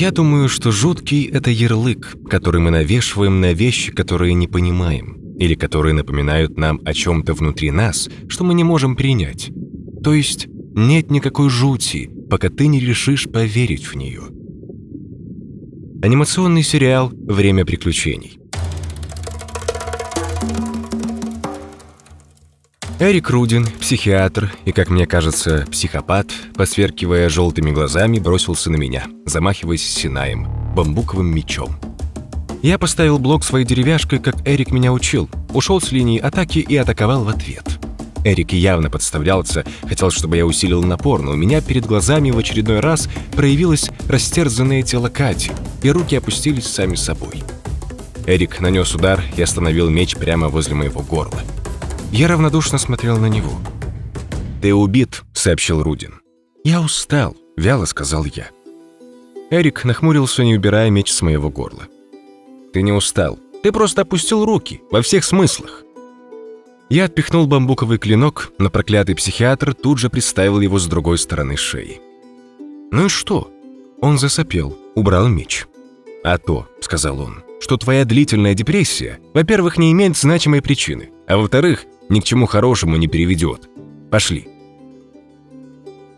Я думаю, что жуткий — это ярлык, который мы навешиваем на вещи, которые не понимаем, или которые напоминают нам о чем-то внутри нас, что мы не можем принять. То есть нет никакой жути, пока ты не решишь поверить в нее. Анимационный сериал «Время приключений». Эрик Рудин, психиатр и, как мне кажется, психопат, посверкивая желтыми глазами, бросился на меня, замахиваясь синаем, бамбуковым мечом. Я поставил блок своей деревяшкой, как Эрик меня учил, ушел с линии атаки и атаковал в ответ. Эрик явно подставлялся, хотел, чтобы я усилил напор, но у меня перед глазами в очередной раз проявилось растерзанное тело Кати, и руки опустились сами собой. Эрик нанес удар и остановил меч прямо возле моего горла. Я равнодушно смотрел на него. «Ты убит», — сообщил Рудин. «Я устал», — вяло сказал я. Эрик нахмурился, не убирая меч с моего горла. «Ты не устал. Ты просто опустил руки, во всех смыслах. Я отпихнул бамбуковый клинок, но проклятый психиатр тут же приставил его с другой стороны шеи. «Ну и что?» Он засопел, убрал меч. «А то», — сказал он, — «что твоя длительная депрессия, во-первых, не имеет значимой причины, а во-вторых, ни к чему хорошему не приведет. Пошли».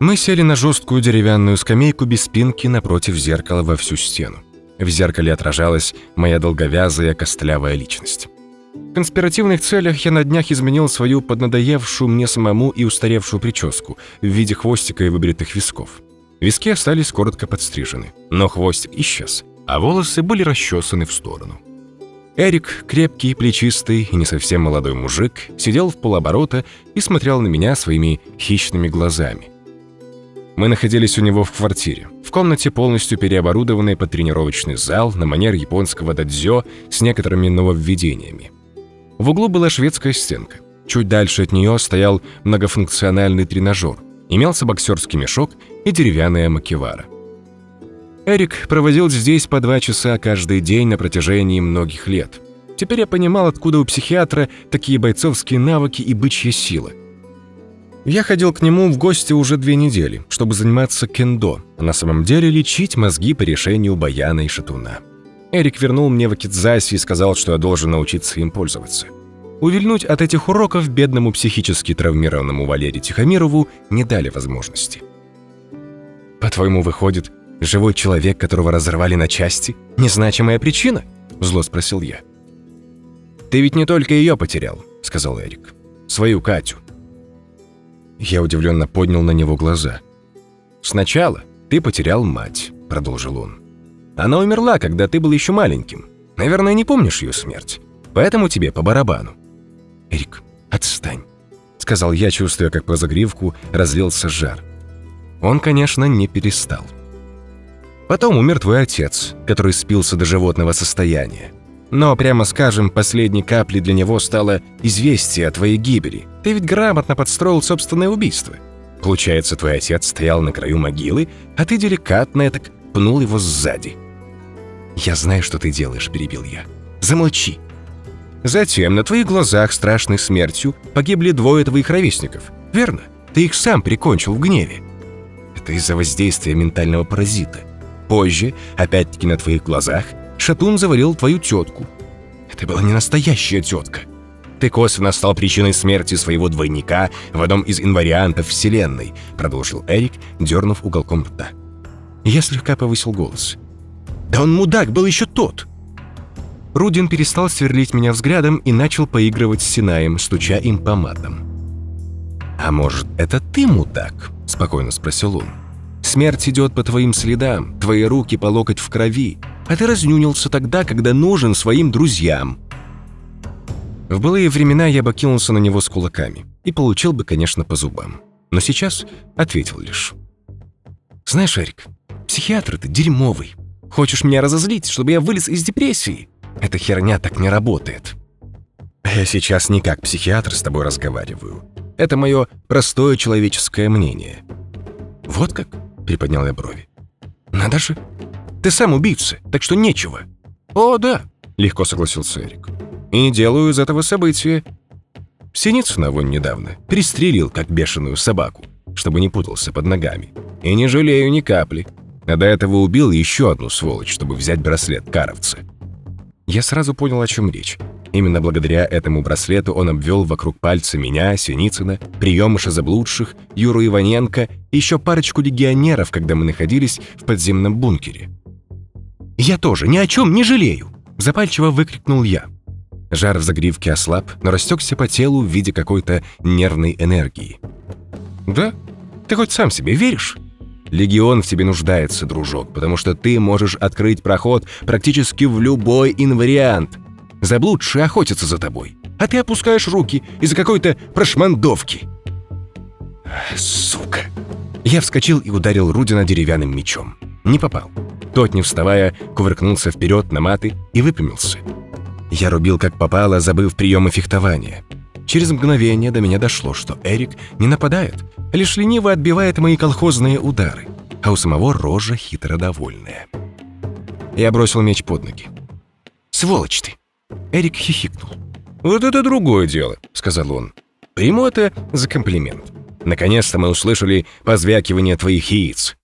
Мы сели на жесткую деревянную скамейку без спинки напротив зеркала во всю стену. В зеркале отражалась моя долговязая костлявая личность. В конспиративных целях я на днях изменил свою поднадоевшую мне самому и устаревшую прическу в виде хвостика и выбритых висков. Виски остались коротко подстрижены, но хвостик исчез, а волосы были расчесаны в сторону. Эрик, крепкий, плечистый и не совсем молодой мужик, сидел в полоборота и смотрел на меня своими хищными глазами. Мы находились у него в квартире, в комнате, полностью переоборудованной под тренировочный зал на манер японского дадзё с некоторыми нововведениями. В углу была шведская стенка. Чуть дальше от нее стоял многофункциональный тренажер. Имелся боксерский мешок и деревянная макевара. Эрик проводил здесь по два часа каждый день на протяжении многих лет. Теперь я понимал, откуда у психиатра такие бойцовские навыки и бычья сила. Я ходил к нему в гости уже две недели, чтобы заниматься кендо, а на самом деле лечить мозги по решению баяна и шатуна. Эрик вернул мне вакидзаси и сказал, что я должен научиться им пользоваться. Увильнуть от этих уроков бедному психически травмированному Валерию Тихомирову не дали возможности. «По-твоему, выходит, живой человек, которого разорвали на части, незначимая причина?» – зло спросил я. «Ты ведь не только ее потерял», – сказал Эрик. «Свою Катю». Я удивленно поднял на него глаза. «Сначала ты потерял мать», – продолжил он. Она умерла, когда ты был еще маленьким. Наверное, не помнишь ее смерть. Поэтому тебе по барабану». «Эрик, отстань», — сказал я, чувствуя, как по загривку разлился жар. Он, конечно, не перестал. Потом умер твой отец, который спился до животного состояния. Но, прямо скажем, последней каплей для него стало известие о твоей гибели. Ты ведь грамотно подстроил собственное убийство. Получается, твой отец стоял на краю могилы, а ты деликатно так пнул его сзади. «Я знаю, что ты делаешь», — перебил я. «Замолчи». Затем на твоих глазах страшной смертью погибли двое твоих ровесников. Верно? Ты их сам прикончил в гневе. Это из-за воздействия ментального паразита. Позже, опять-таки на твоих глазах, Шатун завалил твою тетку. Это была не настоящая тетка. Ты косвенно стал причиной смерти своего двойника в одном из инвариантов Вселенной, продолжил Эрик, дернув уголком рта. Я слегка повысил голос. «Да он мудак был еще тот!» Рудин перестал сверлить меня взглядом и начал поигрывать с Синаем, стуча им по матам. «А может, это ты мудак?» – спокойно спросил он. «Смерть идет по твоим следам, твои руки по локоть в крови, а ты разнюнился тогда, когда нужен своим друзьям». В былые времена я бы кинулся на него с кулаками и получил бы, конечно, по зубам. Но сейчас ответил лишь. «Знаешь, Эрик, психиатр ты дерьмовый. Хочешь меня разозлить, чтобы я вылез из депрессии? Эта херня так не работает. Я сейчас не как психиатр с тобой разговариваю. Это мое простое человеческое мнение. Вот как? Приподнял я брови. Надо же. Ты сам убийца, так что нечего. О, да, легко согласился Эрик. И делаю из этого события. Синицына вон недавно пристрелил, как бешеную собаку, чтобы не путался под ногами. И не жалею ни капли. а до этого убил еще одну сволочь, чтобы взять браслет Каровца. Я сразу понял, о чем речь. Именно благодаря этому браслету он обвел вокруг пальца меня, Синицына, приемыша заблудших, Юру Иваненко и еще парочку легионеров, когда мы находились в подземном бункере. «Я тоже ни о чем не жалею!» – запальчиво выкрикнул я. Жар в загривке ослаб, но растекся по телу в виде какой-то нервной энергии. «Да? Ты хоть сам себе веришь?» Легион в тебе нуждается, дружок, потому что ты можешь открыть проход практически в любой инвариант. Заблудшие охотятся за тобой, а ты опускаешь руки из-за какой-то прошмандовки. Сука. Я вскочил и ударил Рудина деревянным мечом. Не попал. Тот, не вставая, кувыркнулся вперед на маты и выпрямился. Я рубил как попало, забыв приемы фехтования. Через мгновение до меня дошло, что Эрик не нападает, лишь лениво отбивает мои колхозные удары, а у самого рожа хитро довольная. Я бросил меч под ноги. «Сволочь ты!» Эрик хихикнул. «Вот это другое дело», — сказал он. «Приму это за комплимент. Наконец-то мы услышали позвякивание твоих яиц».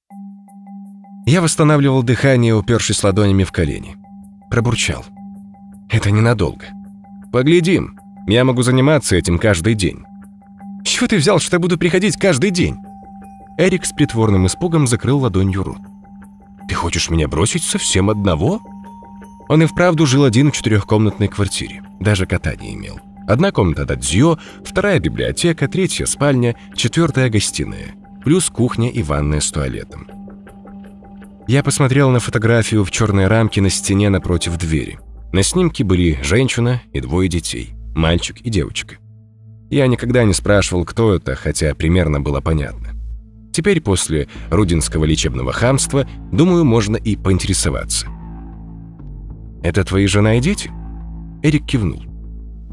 Я восстанавливал дыхание, упершись ладонями в колени. Пробурчал. «Это ненадолго. Поглядим. Я могу заниматься этим каждый день». «С чего ты взял, что я буду приходить каждый день?» Эрик с притворным испугом закрыл ладонью рот. «Ты хочешь меня бросить совсем одного?» Он и вправду жил один в четырехкомнатной квартире. Даже кота не имел. Одна комната Дадзё, вторая библиотека, третья спальня, четвертая гостиная. Плюс кухня и ванная с туалетом. Я посмотрел на фотографию в черной рамке на стене напротив двери. На снимке были женщина и двое детей, мальчик и девочка. Я никогда не спрашивал, кто это, хотя примерно было понятно. Теперь после рудинского лечебного хамства, думаю, можно и поинтересоваться. «Это твои жена и дети?» Эрик кивнул.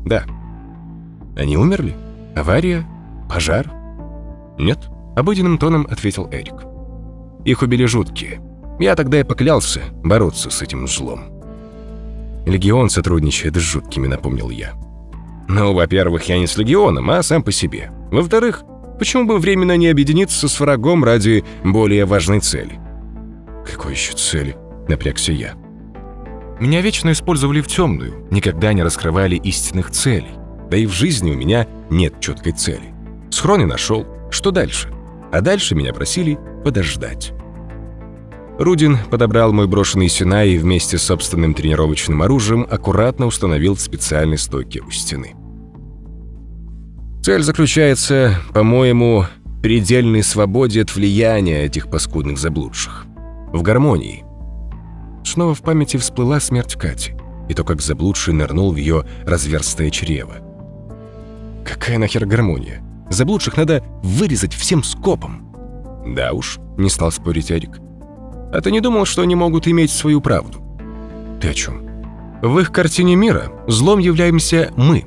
«Да». «Они умерли? Авария? Пожар?» «Нет», — обыденным тоном ответил Эрик. «Их убили жуткие. Я тогда и поклялся бороться с этим злом». «Легион сотрудничает с жуткими», — напомнил я. «Ну, во-первых, я не с Легионом, а сам по себе. Во-вторых, почему бы временно не объединиться с врагом ради более важной цели?» «Какой еще цели?» — напрягся я. Меня вечно использовали в темную, никогда не раскрывали истинных целей. Да и в жизни у меня нет четкой цели. Схроны нашел, что дальше? А дальше меня просили подождать. Рудин подобрал мой брошенный Синай и вместе с собственным тренировочным оружием аккуратно установил в специальной стойке у стены. Цель заключается, по-моему, в предельной свободе от влияния этих паскудных заблудших. В гармонии – Снова в памяти всплыла смерть Кати и то, как заблудший нырнул в ее разверстое чрево. Какая нахер гармония? Заблудших надо вырезать всем скопом. Да уж, не стал спорить Эрик. А ты не думал, что они могут иметь свою правду? Ты о чем? В их картине мира злом являемся мы.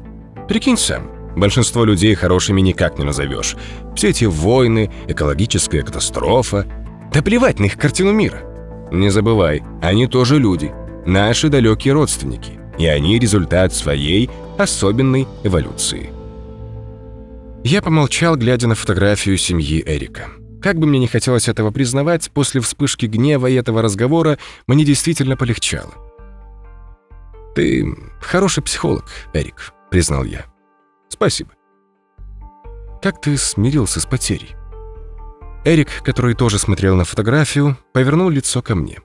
Прикинь сам, большинство людей хорошими никак не назовешь. Все эти войны, экологическая катастрофа. Да плевать на их картину мира. Не забывай, они тоже люди, наши далекие родственники, и они результат своей особенной эволюции. Я помолчал, глядя на фотографию семьи Эрика. Как бы мне не хотелось этого признавать, после вспышки гнева и этого разговора мне действительно полегчало. «Ты хороший психолог, Эрик», — признал я. «Спасибо». «Как ты смирился с потерей?» Эрик, который тоже смотрел на фотографию, повернул лицо ко мне.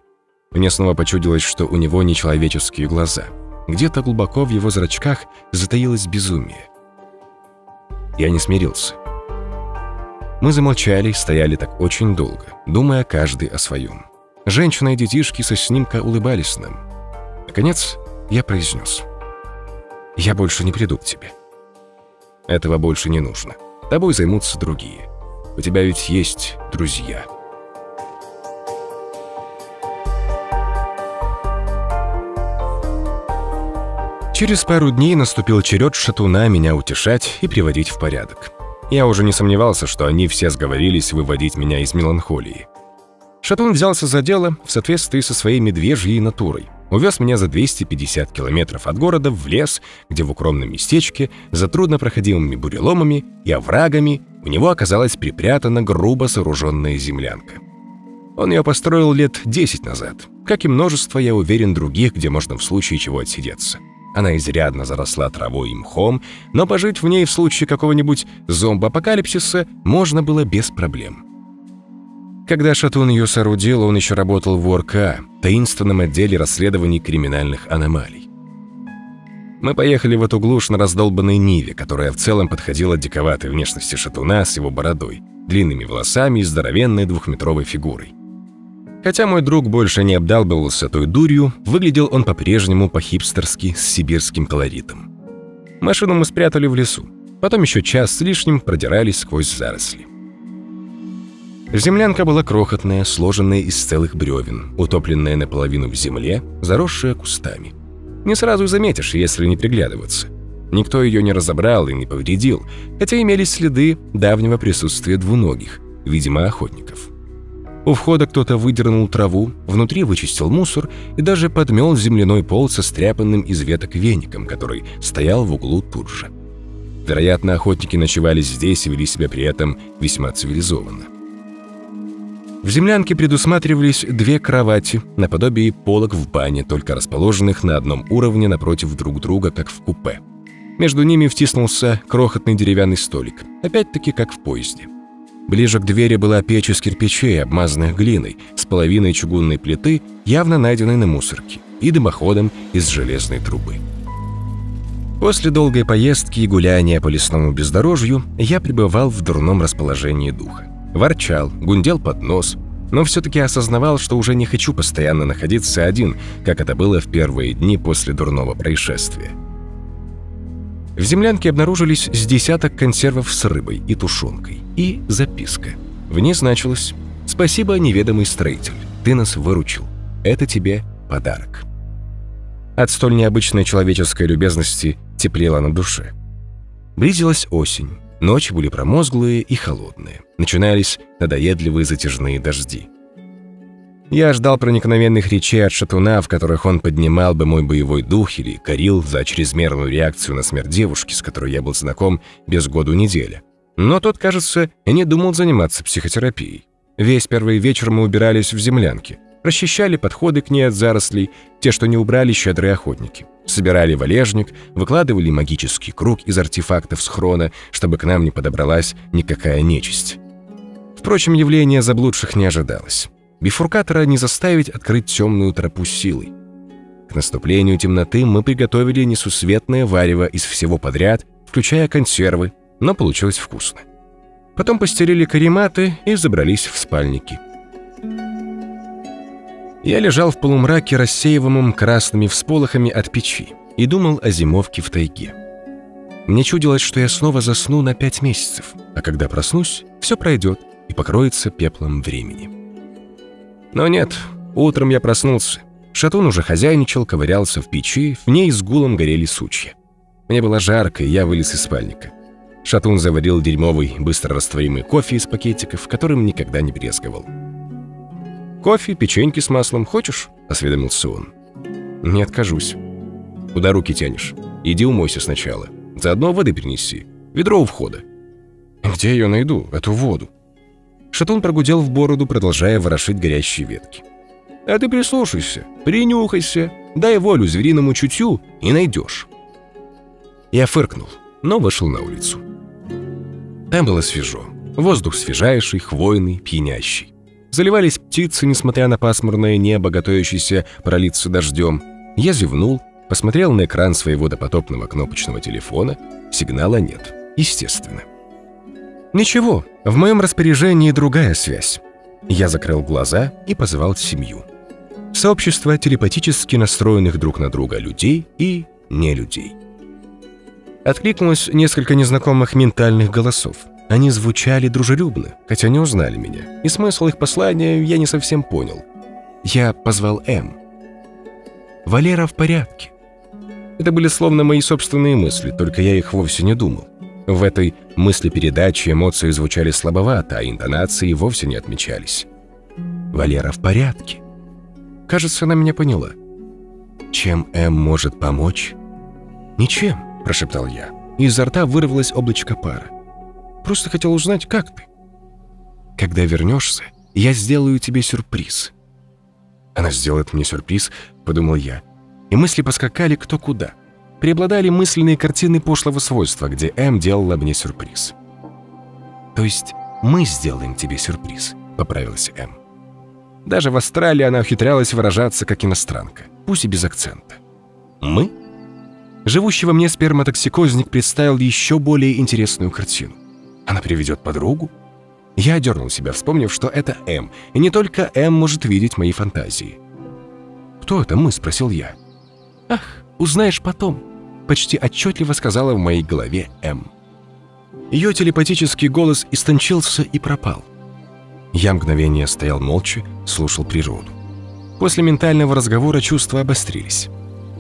Мне снова почудилось, что у него нечеловеческие глаза. Где-то глубоко в его зрачках затаилось безумие. Я не смирился. Мы замолчали и стояли так очень долго, думая каждый о своем. Женщина и детишки со снимка улыбались нам. Наконец, я произнес. «Я больше не приду к тебе. Этого больше не нужно. Тобой займутся другие. У тебя ведь есть друзья. Через пару дней наступил черед шатуна меня утешать и приводить в порядок. Я уже не сомневался, что они все сговорились выводить меня из меланхолии. Шатун взялся за дело в соответствии со своей медвежьей натурой – увез меня за 250 километров от города в лес, где в укромном местечке, за труднопроходимыми буреломами и оврагами, у него оказалась припрятана грубо сооруженная землянка. Он ее построил лет 10 назад, как и множество, я уверен, других, где можно в случае чего отсидеться. Она изрядно заросла травой и мхом, но пожить в ней в случае какого-нибудь зомбоапокалипсиса можно было без проблем. Когда Шатун ее соорудил, он еще работал в ОРК, таинственном отделе расследований криминальных аномалий. Мы поехали в эту глушь на раздолбанной Ниве, которая в целом подходила диковатой внешности Шатуна с его бородой, длинными волосами и здоровенной двухметровой фигурой. Хотя мой друг больше не обдалбывался той дурью, выглядел он по-прежнему по-хипстерски с сибирским колоритом. Машину мы спрятали в лесу. Потом еще час с лишним продирались сквозь заросли. Землянка была крохотная, сложенная из целых бревен, утопленная наполовину в земле, заросшая кустами. Не сразу заметишь, если не приглядываться. Никто ее не разобрал и не повредил, хотя имелись следы давнего присутствия двуногих, видимо, охотников. У входа кто-то выдернул траву, внутри вычистил мусор и даже подмел земляной пол со стряпанным из веток веником, который стоял в углу тут же. Вероятно, охотники ночевали здесь и вели себя при этом весьма цивилизованно. В землянке предусматривались две кровати, наподобие полок в бане, только расположенных на одном уровне напротив друг друга, как в купе. Между ними втиснулся крохотный деревянный столик, опять-таки как в поезде. Ближе к двери была печь из кирпичей, обмазанных глиной, с половиной чугунной плиты, явно найденной на мусорке, и дымоходом из железной трубы. После долгой поездки и гуляния по лесному бездорожью я пребывал в дурном расположении духа. Ворчал, гундел под нос, но все-таки осознавал, что уже не хочу постоянно находиться один, как это было в первые дни после дурного происшествия. В землянке обнаружились с десяток консервов с рыбой и тушенкой и записка. В ней значилось «Спасибо, неведомый строитель, ты нас выручил. Это тебе подарок». От столь необычной человеческой любезности теплело на душе. Близилась осень. Ночи были промозглые и холодные. Начинались надоедливые затяжные дожди. Я ждал проникновенных речей от шатуна, в которых он поднимал бы мой боевой дух или корил за чрезмерную реакцию на смерть девушки, с которой я был знаком без году неделя. Но тот, кажется, не думал заниматься психотерапией. Весь первый вечер мы убирались в землянке, расчищали подходы к ней от зарослей, те, что не убрали щедрые охотники. Собирали валежник, выкладывали магический круг из артефактов схрона, чтобы к нам не подобралась никакая нечисть. Впрочем, явление заблудших не ожидалось. Бифуркатора не заставить открыть темную тропу силой. К наступлению темноты мы приготовили несусветное варево из всего подряд, включая консервы, но получилось вкусно. Потом постелили карематы и забрались в спальники. Я лежал в полумраке, рассеиваемом красными всполохами от печи, и думал о зимовке в тайге. Мне чудилось, что я снова засну на пять месяцев, а когда проснусь, все пройдет и покроется пеплом времени. Но нет, утром я проснулся. Шатун уже хозяйничал, ковырялся в печи, в ней с гулом горели сучья. Мне было жарко, и я вылез из спальника. Шатун заварил дерьмовый, быстро растворимый кофе из пакетиков, которым никогда не брезговал. «Кофе, печеньки с маслом хочешь?» – осведомился он. «Не откажусь». «Куда руки тянешь? Иди умойся сначала. Заодно воды принеси. Ведро у входа». «Где ее найду, эту воду?» Шатун прогудел в бороду, продолжая ворошить горящие ветки. «А ты прислушайся, принюхайся, дай волю звериному чутью и найдешь». Я фыркнул, но вышел на улицу. Там было свежо. Воздух свежайший, хвойный, пьянящий. Заливались птицы, несмотря на пасмурное небо, готовящееся пролиться дождем. Я зевнул, посмотрел на экран своего допотопного кнопочного телефона. Сигнала нет, естественно. Ничего, в моем распоряжении другая связь. Я закрыл глаза и позвал семью. Сообщество телепатически настроенных друг на друга людей и не людей. Откликнулось несколько незнакомых ментальных голосов. Они звучали дружелюбно, хотя не узнали меня, и смысл их послания я не совсем понял. Я позвал М. «Валера в порядке». Это были словно мои собственные мысли, только я их вовсе не думал. В этой мысли-передаче эмоции звучали слабовато, а интонации вовсе не отмечались. «Валера в порядке». Кажется, она меня поняла. Чем М может помочь? Ничем. — прошептал я. Изо рта вырвалось облачко пара. «Просто хотел узнать, как ты?» «Когда вернешься, я сделаю тебе сюрприз». «Она сделает мне сюрприз», — подумал я. И мысли поскакали кто куда. Преобладали мысленные картины пошлого свойства, где М делала мне сюрприз. «То есть мы сделаем тебе сюрприз», — поправилась М. Даже в Австралии она ухитрялась выражаться как иностранка, пусть и без акцента. «Мы?» Живущий во мне сперматоксикозник представил еще более интересную картину. Она приведет подругу? Я дернул себя, вспомнив, что это М, и не только М может видеть мои фантазии. «Кто это мы?» — спросил я. «Ах, узнаешь потом», — почти отчетливо сказала в моей голове М. Ее телепатический голос истончился и пропал. Я мгновение стоял молча, слушал природу. После ментального разговора чувства обострились.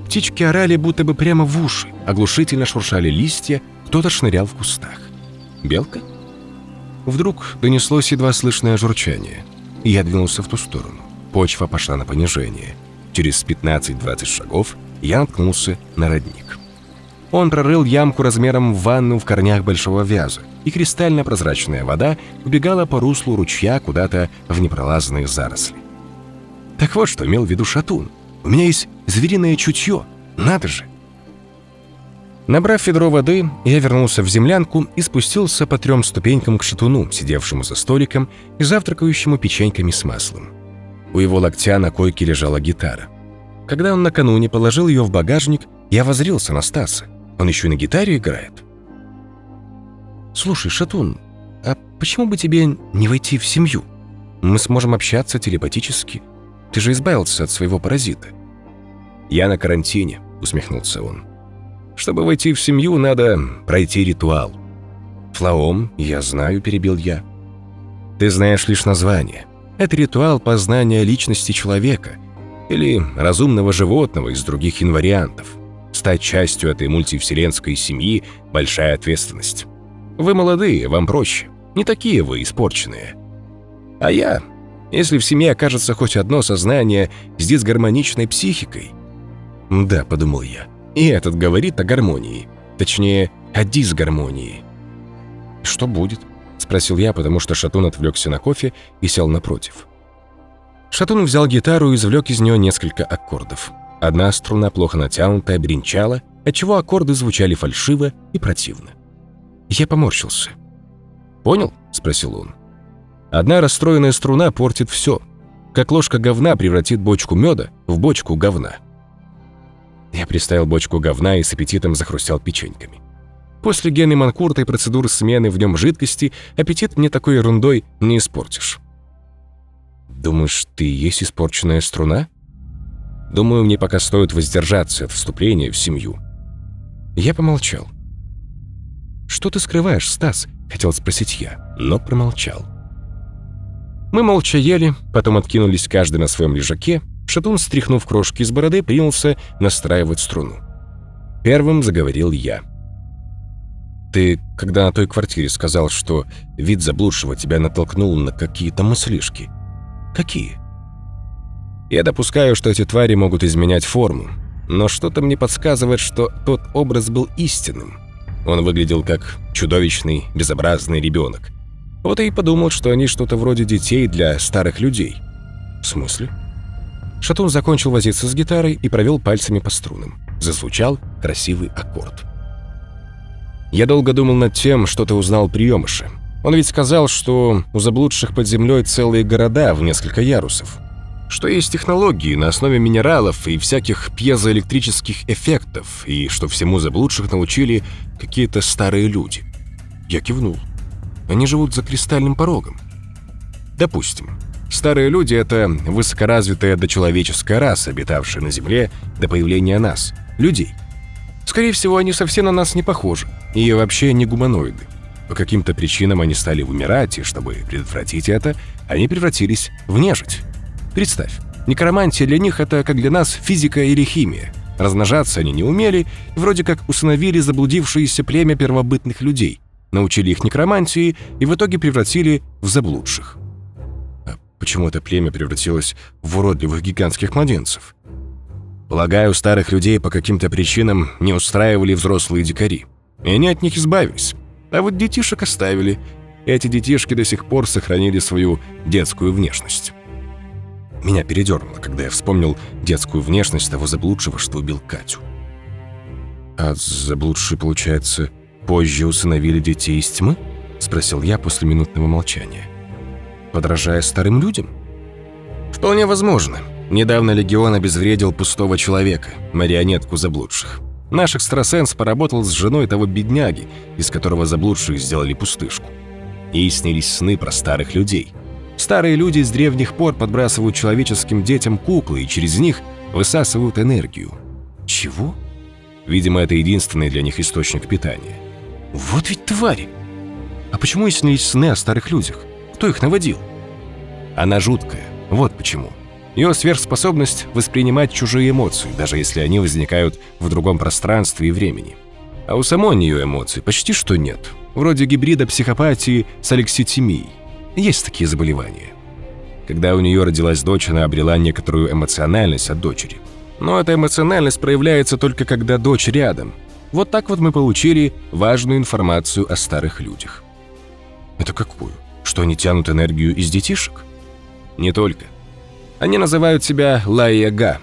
Птички орали будто бы прямо в уши, оглушительно шуршали листья, кто-то шнырял в кустах. Белка? Вдруг донеслось едва слышное журчание, я двинулся в ту сторону. Почва пошла на понижение. Через 15-20 шагов я наткнулся на родник. Он прорыл ямку размером в ванну в корнях большого вяза, и кристально-прозрачная вода убегала по руслу ручья куда-то в непролазные заросли. Так вот, что имел в виду Шатун. У меня есть звериное чутье. Надо же! Набрав ведро воды, я вернулся в землянку и спустился по трем ступенькам к шатуну, сидевшему за столиком и завтракающему печеньками с маслом. У его локтя на койке лежала гитара. Когда он накануне положил ее в багажник, я возрился на Стаса. Он еще и на гитаре играет. «Слушай, Шатун, а почему бы тебе не войти в семью? Мы сможем общаться телепатически. Ты же избавился от своего паразита». «Я на карантине», — усмехнулся он. «Чтобы войти в семью, надо пройти ритуал». «Флаом, я знаю», — перебил я. «Ты знаешь лишь название. Это ритуал познания личности человека или разумного животного из других инвариантов. Стать частью этой мультивселенской семьи — большая ответственность. Вы молодые, вам проще. Не такие вы испорченные. А я, если в семье окажется хоть одно сознание с дисгармоничной психикой... Да, подумал я, и этот говорит о гармонии. Точнее, о дисгармонии. Что будет? Спросил я, потому что Шатун отвлекся на кофе и сел напротив. Шатун взял гитару и извлек из нее несколько аккордов. Одна струна плохо натянутая бренчала, отчего аккорды звучали фальшиво и противно. Я поморщился. «Понял?» — спросил он. «Одна расстроенная струна портит все, как ложка говна превратит бочку меда в бочку говна». Я приставил бочку говна и с аппетитом захрустел печеньками. После гены Манкурта и процедуры смены в нем жидкости аппетит мне такой ерундой не испортишь. «Думаешь, ты и есть испорченная струна?» «Думаю, мне пока стоит воздержаться от вступления в семью». Я помолчал. «Что ты скрываешь, Стас?» — хотел спросить я, но промолчал. Мы молча ели, потом откинулись каждый на своем лежаке. Шатун, стряхнув крошки из бороды, принялся настраивать струну. Первым заговорил я. «Ты, когда на той квартире сказал, что вид заблудшего тебя натолкнул на какие-то мыслишки. Какие?» «Я допускаю, что эти твари могут изменять форму, но что-то мне подсказывает, что тот образ был истинным. Он выглядел как чудовищный, безобразный ребенок. Вот и подумал, что они что-то вроде детей для старых людей. В смысле? Шатун закончил возиться с гитарой и провел пальцами по струнам. Зазвучал красивый аккорд. Я долго думал над тем, что ты узнал приемыша. Он ведь сказал, что у заблудших под землей целые города в несколько ярусов что есть технологии на основе минералов и всяких пьезоэлектрических эффектов, и что всему заблудших научили какие-то старые люди. Я кивнул. Они живут за кристальным порогом. Допустим. Старые люди — это высокоразвитая дочеловеческая раса, обитавшая на Земле до появления нас, людей. Скорее всего, они совсем на нас не похожи, и вообще не гуманоиды. По каким-то причинам они стали умирать, и чтобы предотвратить это, они превратились в нежить. Представь, некромантия для них это, как для нас, физика или химия. Размножаться они не умели, и вроде как усыновили заблудившееся племя первобытных людей, научили их некромантии и в итоге превратили в заблудших. Почему это племя превратилось в уродливых гигантских младенцев? Полагаю, старых людей по каким-то причинам не устраивали взрослые дикари, и они от них избавились. А вот детишек оставили, эти детишки до сих пор сохранили свою детскую внешность. Меня передернуло, когда я вспомнил детскую внешность того заблудшего, что убил Катю. «А заблудшие, получается, позже усыновили детей из тьмы?» — спросил я после минутного молчания. «Подражая старым людям?» «Вполне возможно. Недавно Легион обезвредил пустого человека, марионетку заблудших. Наш экстрасенс поработал с женой того бедняги, из которого заблудших сделали пустышку. Ей снились сны про старых людей. Старые люди с древних пор подбрасывают человеческим детям куклы и через них высасывают энергию. Чего? Видимо, это единственный для них источник питания. Вот ведь твари! А почему ей снились сны о старых людях? Кто их наводил? Она жуткая, вот почему. Ее сверхспособность воспринимать чужие эмоции, даже если они возникают в другом пространстве и времени. А у самой нее эмоций почти что нет. Вроде гибрида психопатии с алекситимией. Есть такие заболевания. Когда у нее родилась дочь, она обрела некоторую эмоциональность от дочери. Но эта эмоциональность проявляется только когда дочь рядом. Вот так вот мы получили важную информацию о старых людях. Это какую? Что они тянут энергию из детишек? Не только. Они называют себя Лайяга.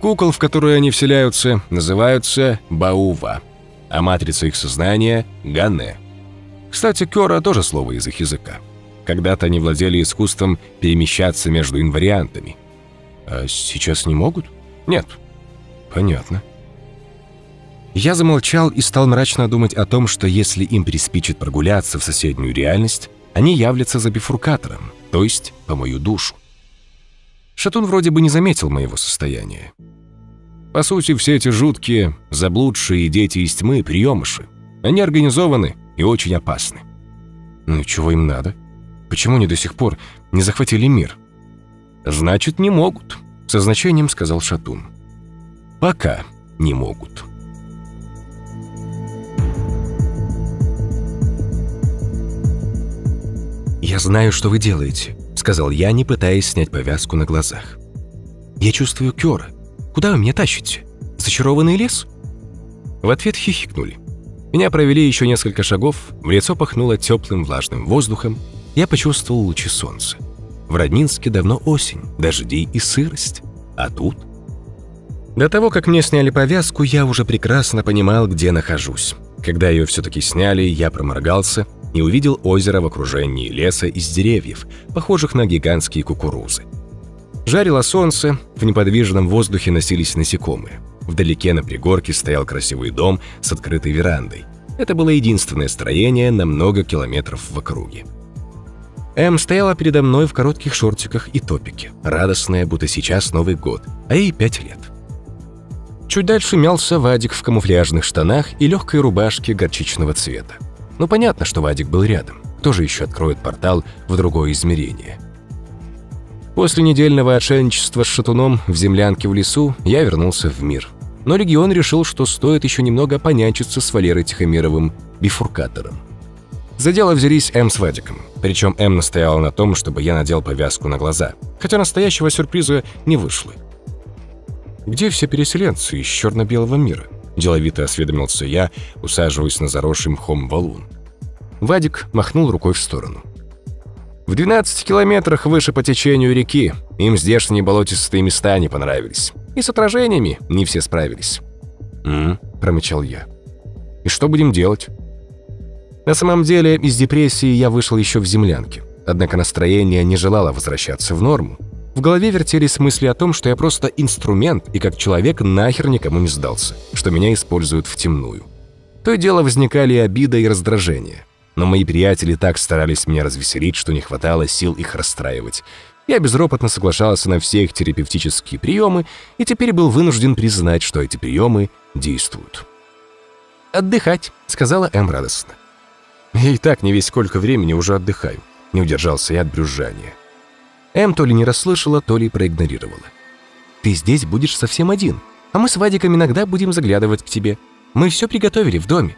Кукол, в которые они вселяются, называются Баува, а матрица их сознания — Гане. Кстати, Кёра тоже слово из их языка. Когда-то они владели искусством перемещаться между инвариантами. А сейчас не могут? Нет. Понятно. Я замолчал и стал мрачно думать о том, что если им приспичит прогуляться в соседнюю реальность, они являтся за бифуркатором, то есть по мою душу. Шатун вроде бы не заметил моего состояния. По сути, все эти жуткие, заблудшие дети из тьмы — приемыши. Они организованы и очень опасны. Ну чего им надо? Почему они до сих пор не захватили мир? Значит, не могут, со значением сказал Шатун. Пока не могут. «Я знаю, что вы делаете», сказал я, не пытаясь снять повязку на глазах. «Я чувствую Кёра. Куда вы меня тащите? Зачарованный лес?» В ответ хихикнули. Меня провели еще несколько шагов, в лицо пахнуло теплым влажным воздухом, я почувствовал лучи солнца. В Роднинске давно осень, дожди и сырость. А тут... До того, как мне сняли повязку, я уже прекрасно понимал, где нахожусь. Когда ее все-таки сняли, я проморгался — и увидел озеро в окружении леса из деревьев, похожих на гигантские кукурузы. Жарило солнце, в неподвижном воздухе носились насекомые. Вдалеке на пригорке стоял красивый дом с открытой верандой. Это было единственное строение на много километров в округе. Эм стояла передо мной в коротких шортиках и топике, радостная, будто сейчас Новый год, а ей пять лет. Чуть дальше мялся Вадик в камуфляжных штанах и легкой рубашке горчичного цвета. Но ну, понятно, что Вадик был рядом. Кто же еще откроет портал в другое измерение? После недельного отшельничества с шатуном в землянке в лесу я вернулся в мир. Но Легион решил, что стоит еще немного понянчиться с Валерой Тихомировым, бифуркатором. За дело взялись М с Вадиком. Причем М настояла на том, чтобы я надел повязку на глаза. Хотя настоящего сюрприза не вышло. Где все переселенцы из черно-белого мира? Деловито осведомился я, усаживаясь на заросший мхом валун. Вадик махнул рукой в сторону. В 12 километрах выше по течению реки им здешние болотистые места не понравились. И с отражениями не все справились. «М-м», промычал я. «И что будем делать?» На самом деле, из депрессии я вышел еще в землянке. Однако настроение не желало возвращаться в норму. В голове вертелись мысли о том, что я просто инструмент и как человек нахер никому не сдался, что меня используют в темную. То и дело возникали обида и раздражение. Но мои приятели так старались меня развеселить, что не хватало сил их расстраивать. Я безропотно соглашался на все их терапевтические приемы и теперь был вынужден признать, что эти приемы действуют. «Отдыхать», — сказала Эм радостно. «Я и так не весь сколько времени уже отдыхаю», — не удержался я от брюзжания. Эм то ли не расслышала, то ли проигнорировала. «Ты здесь будешь совсем один, а мы с Вадиком иногда будем заглядывать к тебе. Мы все приготовили в доме».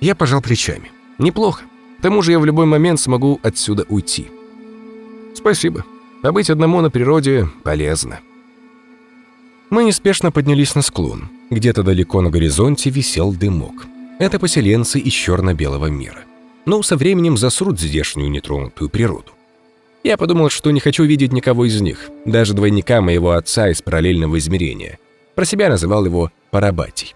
Я пожал плечами. «Неплохо. К тому же я в любой момент смогу отсюда уйти». «Спасибо. Побыть одному на природе полезно». Мы неспешно поднялись на склон. Где-то далеко на горизонте висел дымок. Это поселенцы из черно-белого мира. но со временем засрут здешнюю нетронутую природу. Я подумал, что не хочу видеть никого из них, даже двойника моего отца из параллельного измерения. Про себя называл его Парабатий.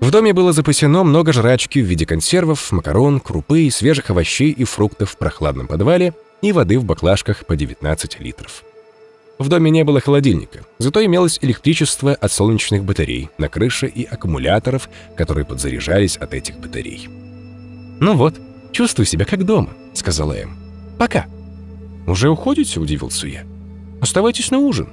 В доме было запасено много жрачки в виде консервов, макарон, крупы, свежих овощей и фруктов в прохладном подвале и воды в баклажках по 19 литров. В доме не было холодильника, зато имелось электричество от солнечных батарей на крыше и аккумуляторов, которые подзаряжались от этих батарей. «Ну вот, чувствую себя как дома», — сказала Эм. «Пока». «Уже уходите?» — удивился я. «Оставайтесь на ужин».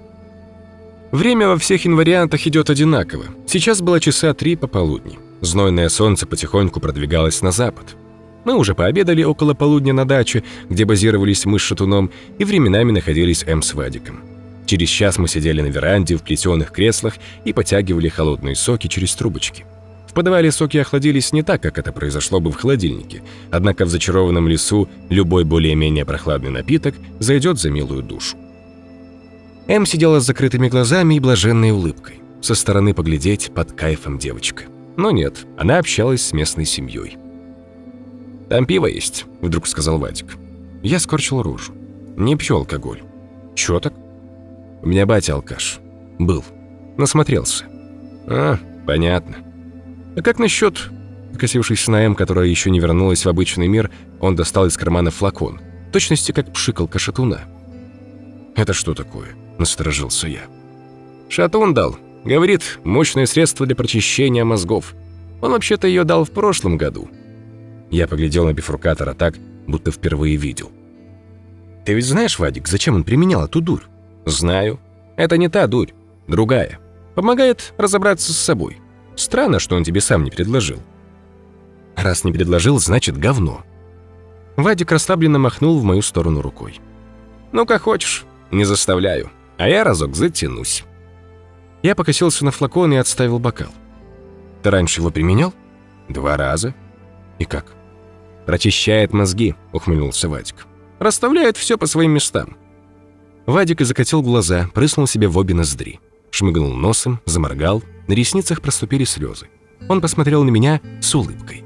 Время во всех инвариантах идет одинаково. Сейчас было часа три пополудни. Знойное солнце потихоньку продвигалось на запад. Мы уже пообедали около полудня на даче, где базировались мы с Шатуном, и временами находились М с Вадиком. Через час мы сидели на веранде в плетеных креслах и потягивали холодные соки через трубочки. В подвале соки охладились не так, как это произошло бы в холодильнике, однако в зачарованном лесу любой более-менее прохладный напиток зайдет за милую душу. М сидела с закрытыми глазами и блаженной улыбкой. Со стороны поглядеть под кайфом девочка. Но нет, она общалась с местной семьей. «Там пиво есть», — вдруг сказал Вадик. Я скорчил рожу. «Не пью алкоголь». «Чё так?» «У меня батя алкаш. Был. Насмотрелся». «А, понятно». «А как насчет...» Покосившись на М, которая еще не вернулась в обычный мир, он достал из кармана флакон. Точности как пшикалка шатуна. «Это что такое?» – насторожился я. «Шатун дал. Говорит, мощное средство для прочищения мозгов. Он вообще-то ее дал в прошлом году. Я поглядел на бифрукатора так, будто впервые видел. «Ты ведь знаешь, Вадик, зачем он применял эту дурь?» «Знаю. Это не та дурь. Другая. Помогает разобраться с собой. Странно, что он тебе сам не предложил». «Раз не предложил, значит говно». Вадик расслабленно махнул в мою сторону рукой. «Ну, как хочешь. Не заставляю. А я разок затянусь». Я покосился на флакон и отставил бокал. «Ты раньше его применял?» «Два раза». «И как?» «Прочищает мозги», — ухмыльнулся Вадик. «Расставляет все по своим местам». Вадик закатил глаза, прыснул себе в обе ноздри. Шмыгнул носом, заморгал, на ресницах проступили слезы. Он посмотрел на меня с улыбкой.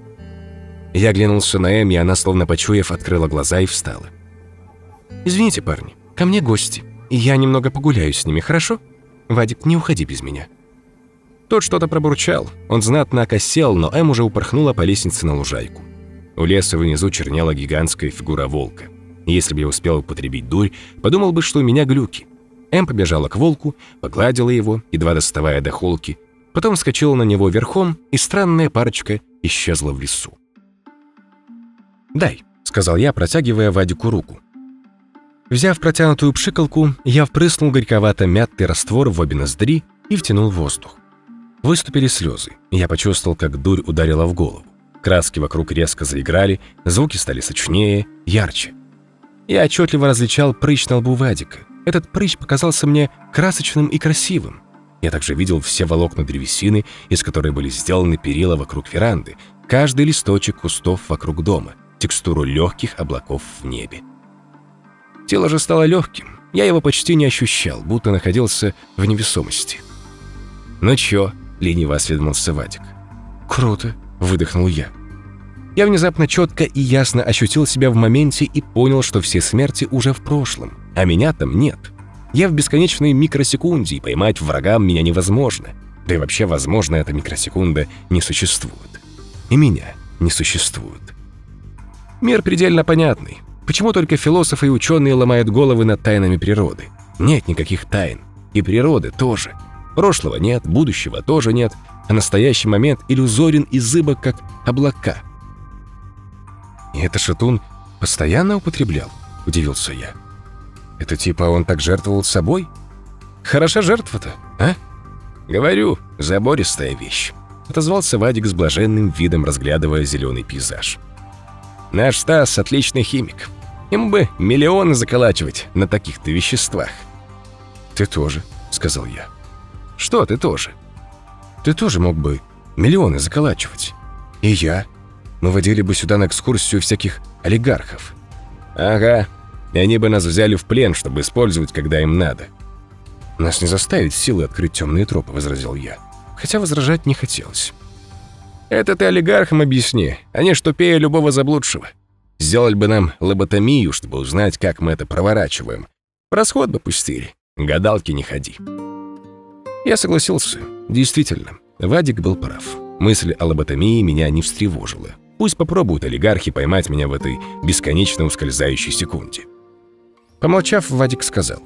Я оглянулся на Эм, и она, словно почуяв, открыла глаза и встала. «Извините, парни, ко мне гости, и я немного погуляю с ними, хорошо? Вадик, не уходи без меня». Тот что-то пробурчал. Он знатно окосел, но Эм уже упорхнула по лестнице на лужайку. У леса внизу чернела гигантская фигура волка. Если бы я успел употребить дурь, подумал бы, что у меня глюки. Эм побежала к волку, погладила его, едва доставая до холки, потом вскочила на него верхом, и странная парочка исчезла в лесу. «Дай», — сказал я, протягивая Вадику руку. Взяв протянутую пшикалку, я впрыснул горьковато-мятный раствор в обе ноздри и втянул воздух. Выступили слезы, и я почувствовал, как дурь ударила в голову. Краски вокруг резко заиграли, звуки стали сочнее, ярче. Я отчетливо различал прыщ на лбу Вадика. Этот прыщ показался мне красочным и красивым. Я также видел все волокна древесины, из которой были сделаны перила вокруг веранды, каждый листочек кустов вокруг дома, текстуру легких облаков в небе. Тело же стало легким, я его почти не ощущал, будто находился в невесомости. «Ну чё?» — лениво осведомился Вадик. «Круто», — выдохнул я. Я внезапно четко и ясно ощутил себя в моменте и понял, что все смерти уже в прошлом, а меня там нет. Я в бесконечной микросекунде, и поймать врагам меня невозможно. Да и вообще, возможно, эта микросекунда не существует. И меня не существует. Мир предельно понятный. Почему только философы и ученые ломают головы над тайнами природы? Нет никаких тайн. И природы тоже. Прошлого нет, будущего тоже нет, а настоящий момент иллюзорен и зыбок, как облака. «И это Шатун постоянно употреблял?» – удивился я. «Это типа он так жертвовал собой? Хороша жертва-то, а?» «Говорю, забористая вещь», – отозвался Вадик с блаженным видом, разглядывая зеленый пейзаж. «Наш Стас – отличный химик. Ему бы миллионы заколачивать на таких-то веществах». «Ты тоже», – сказал я. «Что ты тоже?» Ты тоже мог бы миллионы заколачивать. И я. Мы водили бы сюда на экскурсию всяких олигархов. Ага. И они бы нас взяли в плен, чтобы использовать, когда им надо. Нас не заставить силы открыть темные тропы, возразил я. Хотя возражать не хотелось. Это ты олигархам объясни, они ж тупее любого заблудшего. Сделали бы нам лоботомию, чтобы узнать, как мы это проворачиваем. Расход бы пустили. Гадалки не ходи. Я согласился. Действительно, Вадик был прав. Мысль о лоботомии меня не встревожила. Пусть попробуют олигархи поймать меня в этой бесконечно ускользающей секунде. Помолчав, Вадик сказал.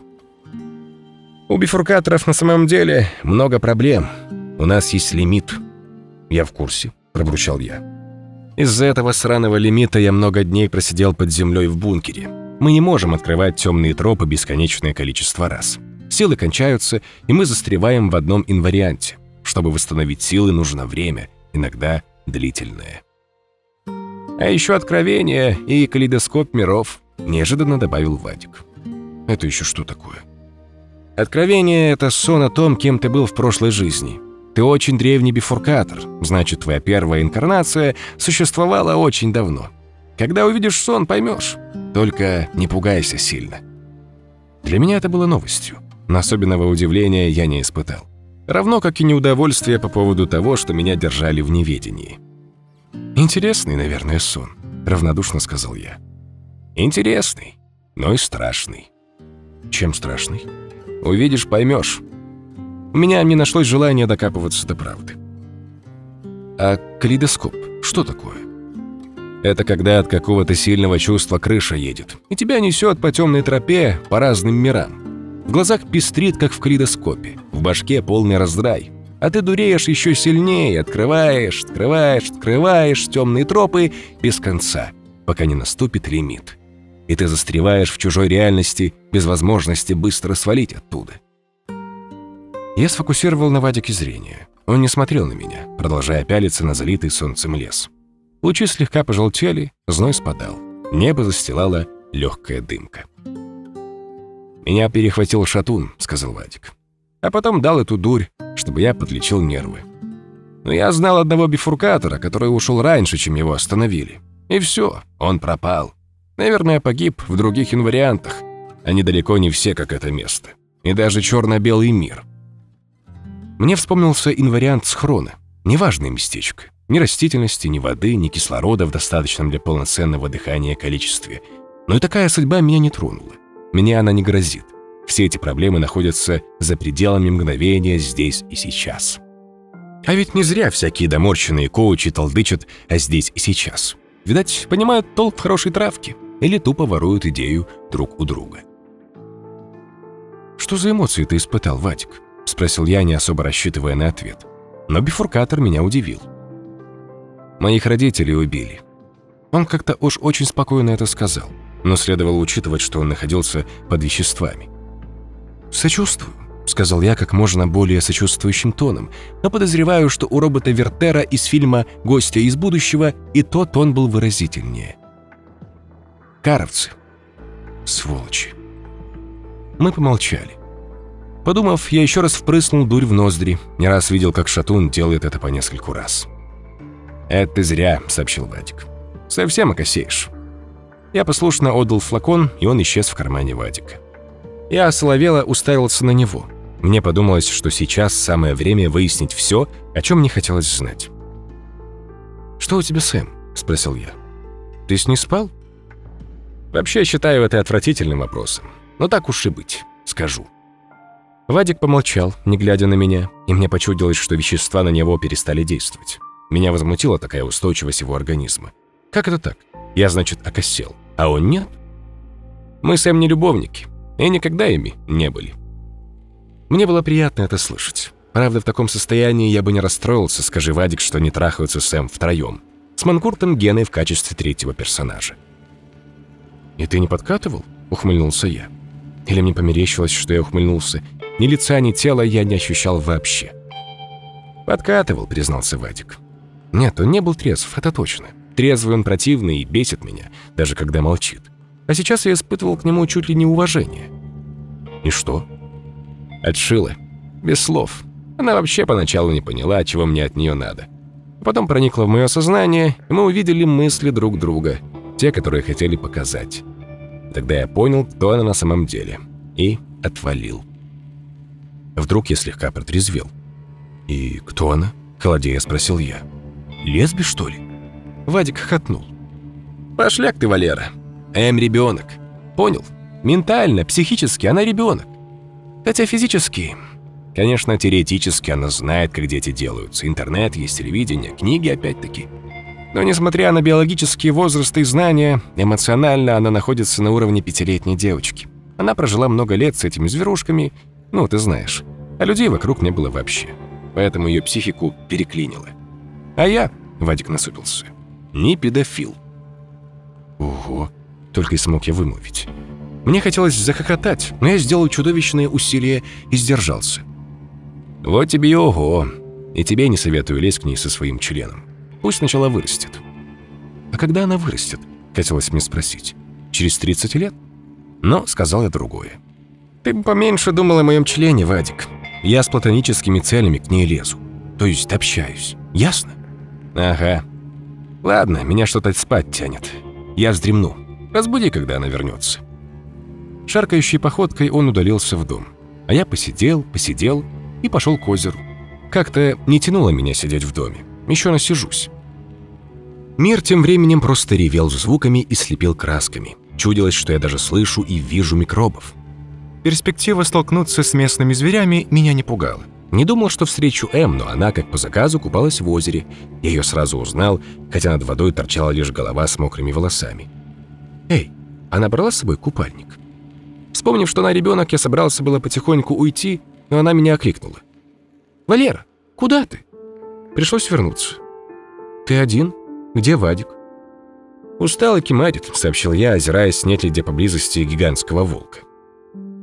«У бифуркаторов на самом деле много проблем. У нас есть лимит». «Я в курсе», — пробурчал я. «Из-за этого сраного лимита я много дней просидел под землей в бункере. Мы не можем открывать темные тропы бесконечное количество раз. Силы кончаются, и мы застреваем в одном инварианте. Чтобы восстановить силы, нужно время, иногда длительное». «А еще откровение и калейдоскоп миров», — неожиданно добавил Вадик. «Это еще что такое?» Откровение — это сон о том, кем ты был в прошлой жизни. Ты очень древний бифуркатор, значит, твоя первая инкарнация существовала очень давно. Когда увидишь сон, поймешь. Только не пугайся сильно. Для меня это было новостью, но особенного удивления я не испытал. Равно как и неудовольствие по поводу того, что меня держали в неведении. «Интересный, наверное, сон», — равнодушно сказал я. «Интересный, но и страшный». «Чем страшный?» Увидишь, поймешь. У меня не нашлось желания докапываться до правды. А калейдоскоп, что такое? Это когда от какого-то сильного чувства крыша едет, и тебя несет по темной тропе по разным мирам. В глазах пестрит, как в калейдоскопе, в башке полный раздрай. А ты дуреешь еще сильнее, открываешь, открываешь, открываешь темные тропы без конца, пока не наступит лимит и ты застреваешь в чужой реальности без возможности быстро свалить оттуда. Я сфокусировал на Вадике зрение. Он не смотрел на меня, продолжая пялиться на залитый солнцем лес. Лучи слегка пожелтели, зной спадал. Небо застилала легкая дымка. «Меня перехватил шатун», — сказал Вадик. «А потом дал эту дурь, чтобы я подлечил нервы. Но я знал одного бифуркатора, который ушел раньше, чем его остановили. И все, он пропал. Наверное, погиб в других инвариантах. Они далеко не все, как это место. И даже черно-белый мир. Мне вспомнился инвариант схрона. Неважное местечко. Ни растительности, ни воды, ни кислорода в достаточном для полноценного дыхания количестве. Но и такая судьба меня не тронула. Меня она не грозит. Все эти проблемы находятся за пределами мгновения здесь и сейчас. А ведь не зря всякие доморщенные коучи толдычат «а здесь и сейчас». Видать, понимают толк в хорошей травке или тупо воруют идею друг у друга. «Что за эмоции ты испытал, Вадик?» — спросил я, не особо рассчитывая на ответ. Но бифуркатор меня удивил. «Моих родителей убили». Он как-то уж очень спокойно это сказал, но следовало учитывать, что он находился под веществами. «Сочувствую», — сказал я как можно более сочувствующим тоном, но подозреваю, что у робота Вертера из фильма «Гостя из будущего» и тот тон был выразительнее. Каровцы. Сволочи. Мы помолчали. Подумав, я еще раз впрыснул дурь в ноздри. Не раз видел, как Шатун делает это по нескольку раз. «Это зря», — сообщил Вадик. «Совсем окосеешь». Я послушно отдал флакон, и он исчез в кармане Вадика. Я осоловело уставился на него. Мне подумалось, что сейчас самое время выяснить все, о чем мне хотелось знать. «Что у тебя, Сэм?» — спросил я. «Ты с ней спал?» Вообще считаю это отвратительным вопросом. Но так уж и быть, скажу. Вадик помолчал, не глядя на меня, и мне почудилось, что вещества на него перестали действовать. Меня возмутила такая устойчивость его организма. Как это так? Я, значит, окосел, а он нет? Мы с Эм не любовники, и никогда ими не были. Мне было приятно это слышать. Правда, в таком состоянии я бы не расстроился, скажи Вадик, что не трахаются с Эм втроем. С Манкуртом Геной в качестве третьего персонажа. «И ты не подкатывал?» — ухмыльнулся я. Или мне померещилось, что я ухмыльнулся. Ни лица, ни тела я не ощущал вообще. «Подкатывал», — признался Вадик. «Нет, он не был трезв, это точно. Трезвый он противный и бесит меня, даже когда молчит. А сейчас я испытывал к нему чуть ли не уважение». «И что?» «Отшила. Без слов. Она вообще поначалу не поняла, чего мне от нее надо. Потом проникла в мое сознание, и мы увидели мысли друг друга, те, которые хотели показать. Тогда я понял, кто она на самом деле. И отвалил. Вдруг я слегка протрезвел. «И кто она?» – холодея спросил я. Лесби, что ли?» Вадик хохотнул. «Пошляк ты, Валера. Эм ребенок. Понял? Ментально, психически она ребенок. Хотя физически... Конечно, теоретически она знает, как дети делаются. Интернет есть, телевидение, книги опять-таки. Но несмотря на биологические возрасты и знания, эмоционально она находится на уровне пятилетней девочки. Она прожила много лет с этими зверушками, ну, ты знаешь. А людей вокруг не было вообще. Поэтому ее психику переклинило. А я, Вадик насупился, не педофил. Ого, только и смог я вымолвить. Мне хотелось захохотать, но я сделал чудовищное усилие и сдержался. Вот тебе и ого. И тебе не советую лезть к ней со своим членом. Пусть сначала вырастет. А когда она вырастет? Хотелось мне спросить. Через 30 лет? Но сказал я другое. Ты поменьше думал о моем члене, Вадик. Я с платоническими целями к ней лезу. То есть общаюсь. Ясно? Ага. Ладно, меня что-то спать тянет. Я вздремну. Разбуди, когда она вернется. Шаркающей походкой он удалился в дом. А я посидел, посидел и пошел к озеру. Как-то не тянуло меня сидеть в доме. Еще насижусь. Мир тем временем просто ревел звуками и слепил красками. Чудилось, что я даже слышу и вижу микробов. Перспектива столкнуться с местными зверями меня не пугала. Не думал, что встречу М, но она, как по заказу, купалась в озере. Я ее сразу узнал, хотя над водой торчала лишь голова с мокрыми волосами. «Эй, она брала с собой купальник?» Вспомнив, что она ребенок, я собрался было потихоньку уйти, но она меня окликнула. «Валера, куда ты?» Пришлось вернуться. «Ты один? Где Вадик?» «Устал и кемарит», — сообщил я, озираясь, нет ли где поблизости гигантского волка.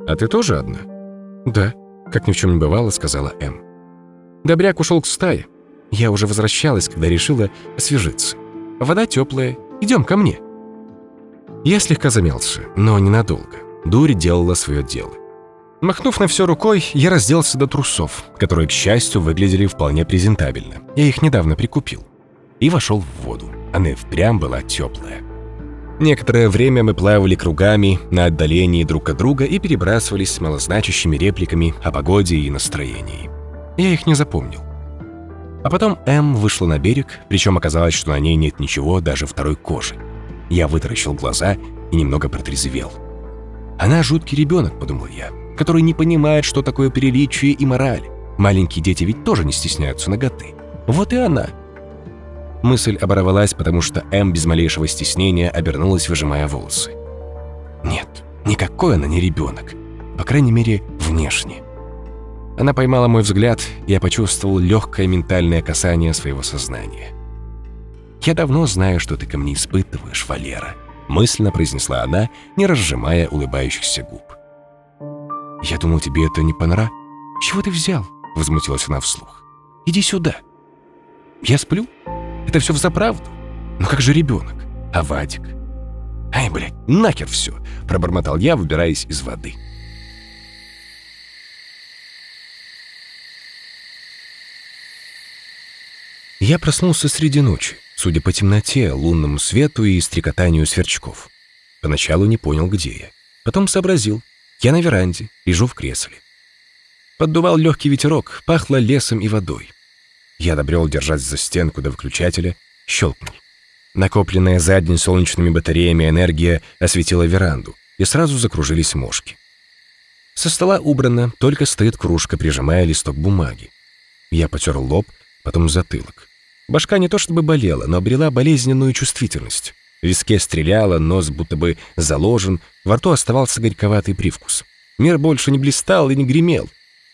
«А ты тоже одна?» «Да», — как ни в чем не бывало, сказала М. Добряк ушел к стае. Я уже возвращалась, когда решила освежиться. Вода теплая, идем ко мне. Я слегка замялся, но ненадолго. Дурь делала свое дело. Махнув на все рукой, я разделся до трусов, которые, к счастью, выглядели вполне презентабельно. Я их недавно прикупил. И вошел в воду. Она впрямь была теплая. Некоторое время мы плавали кругами на отдалении друг от друга и перебрасывались малозначащими репликами о погоде и настроении. Я их не запомнил. А потом М вышла на берег, причем оказалось, что на ней нет ничего, даже второй кожи. Я вытаращил глаза и немного протрезвел. «Она жуткий ребенок», — подумал я, который не понимает, что такое приличие и мораль. Маленькие дети ведь тоже не стесняются ноготы. Вот и она. Мысль оборвалась, потому что М без малейшего стеснения обернулась, выжимая волосы. Нет, никакой она не ребенок. По крайней мере, внешне. Она поймала мой взгляд, и я почувствовал легкое ментальное касание своего сознания. «Я давно знаю, что ты ко мне испытываешь, Валера», мысленно произнесла она, не разжимая улыбающихся губ. «Я думал, тебе это не понра...» «Чего ты взял?» — возмутилась она вслух. «Иди сюда». «Я сплю? Это все взаправду? Ну как же ребенок? А Вадик?» «Ай, блядь, нахер все!» — пробормотал я, выбираясь из воды. Я проснулся среди ночи, судя по темноте, лунному свету и стрекотанию сверчков. Поначалу не понял, где я. Потом сообразил. Я на веранде, лежу в кресле. Поддувал легкий ветерок, пахло лесом и водой. Я добрел держать за стенку до выключателя, щелкнул. Накопленная за день солнечными батареями энергия осветила веранду, и сразу закружились мошки. Со стола убрано, только стоит кружка, прижимая листок бумаги. Я потер лоб, потом затылок. Башка не то чтобы болела, но обрела болезненную чувствительность. Виске стреляло, нос будто бы заложен, во рту оставался горьковатый привкус. Мир больше не блистал и не гремел.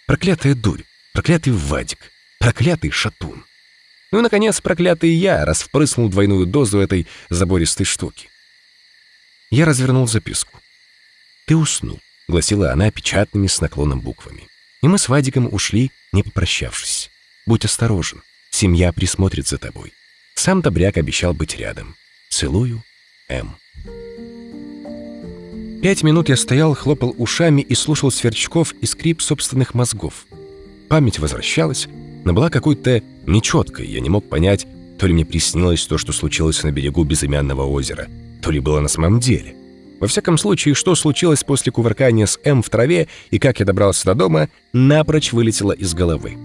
Проклятая дурь, проклятый Вадик, проклятый шатун. Ну и, наконец, проклятый я, раз впрыснул двойную дозу этой забористой штуки. Я развернул записку. «Ты уснул», — гласила она печатными с наклоном буквами. И мы с Вадиком ушли, не попрощавшись. «Будь осторожен, семья присмотрит за тобой». Сам Добряк обещал быть рядом. Целую, М. Пять минут я стоял, хлопал ушами и слушал сверчков и скрип собственных мозгов. Память возвращалась, но была какой-то нечеткой, я не мог понять, то ли мне приснилось то, что случилось на берегу безымянного озера, то ли было на самом деле. Во всяком случае, что случилось после кувыркания с М в траве и как я добрался до дома, напрочь вылетело из головы.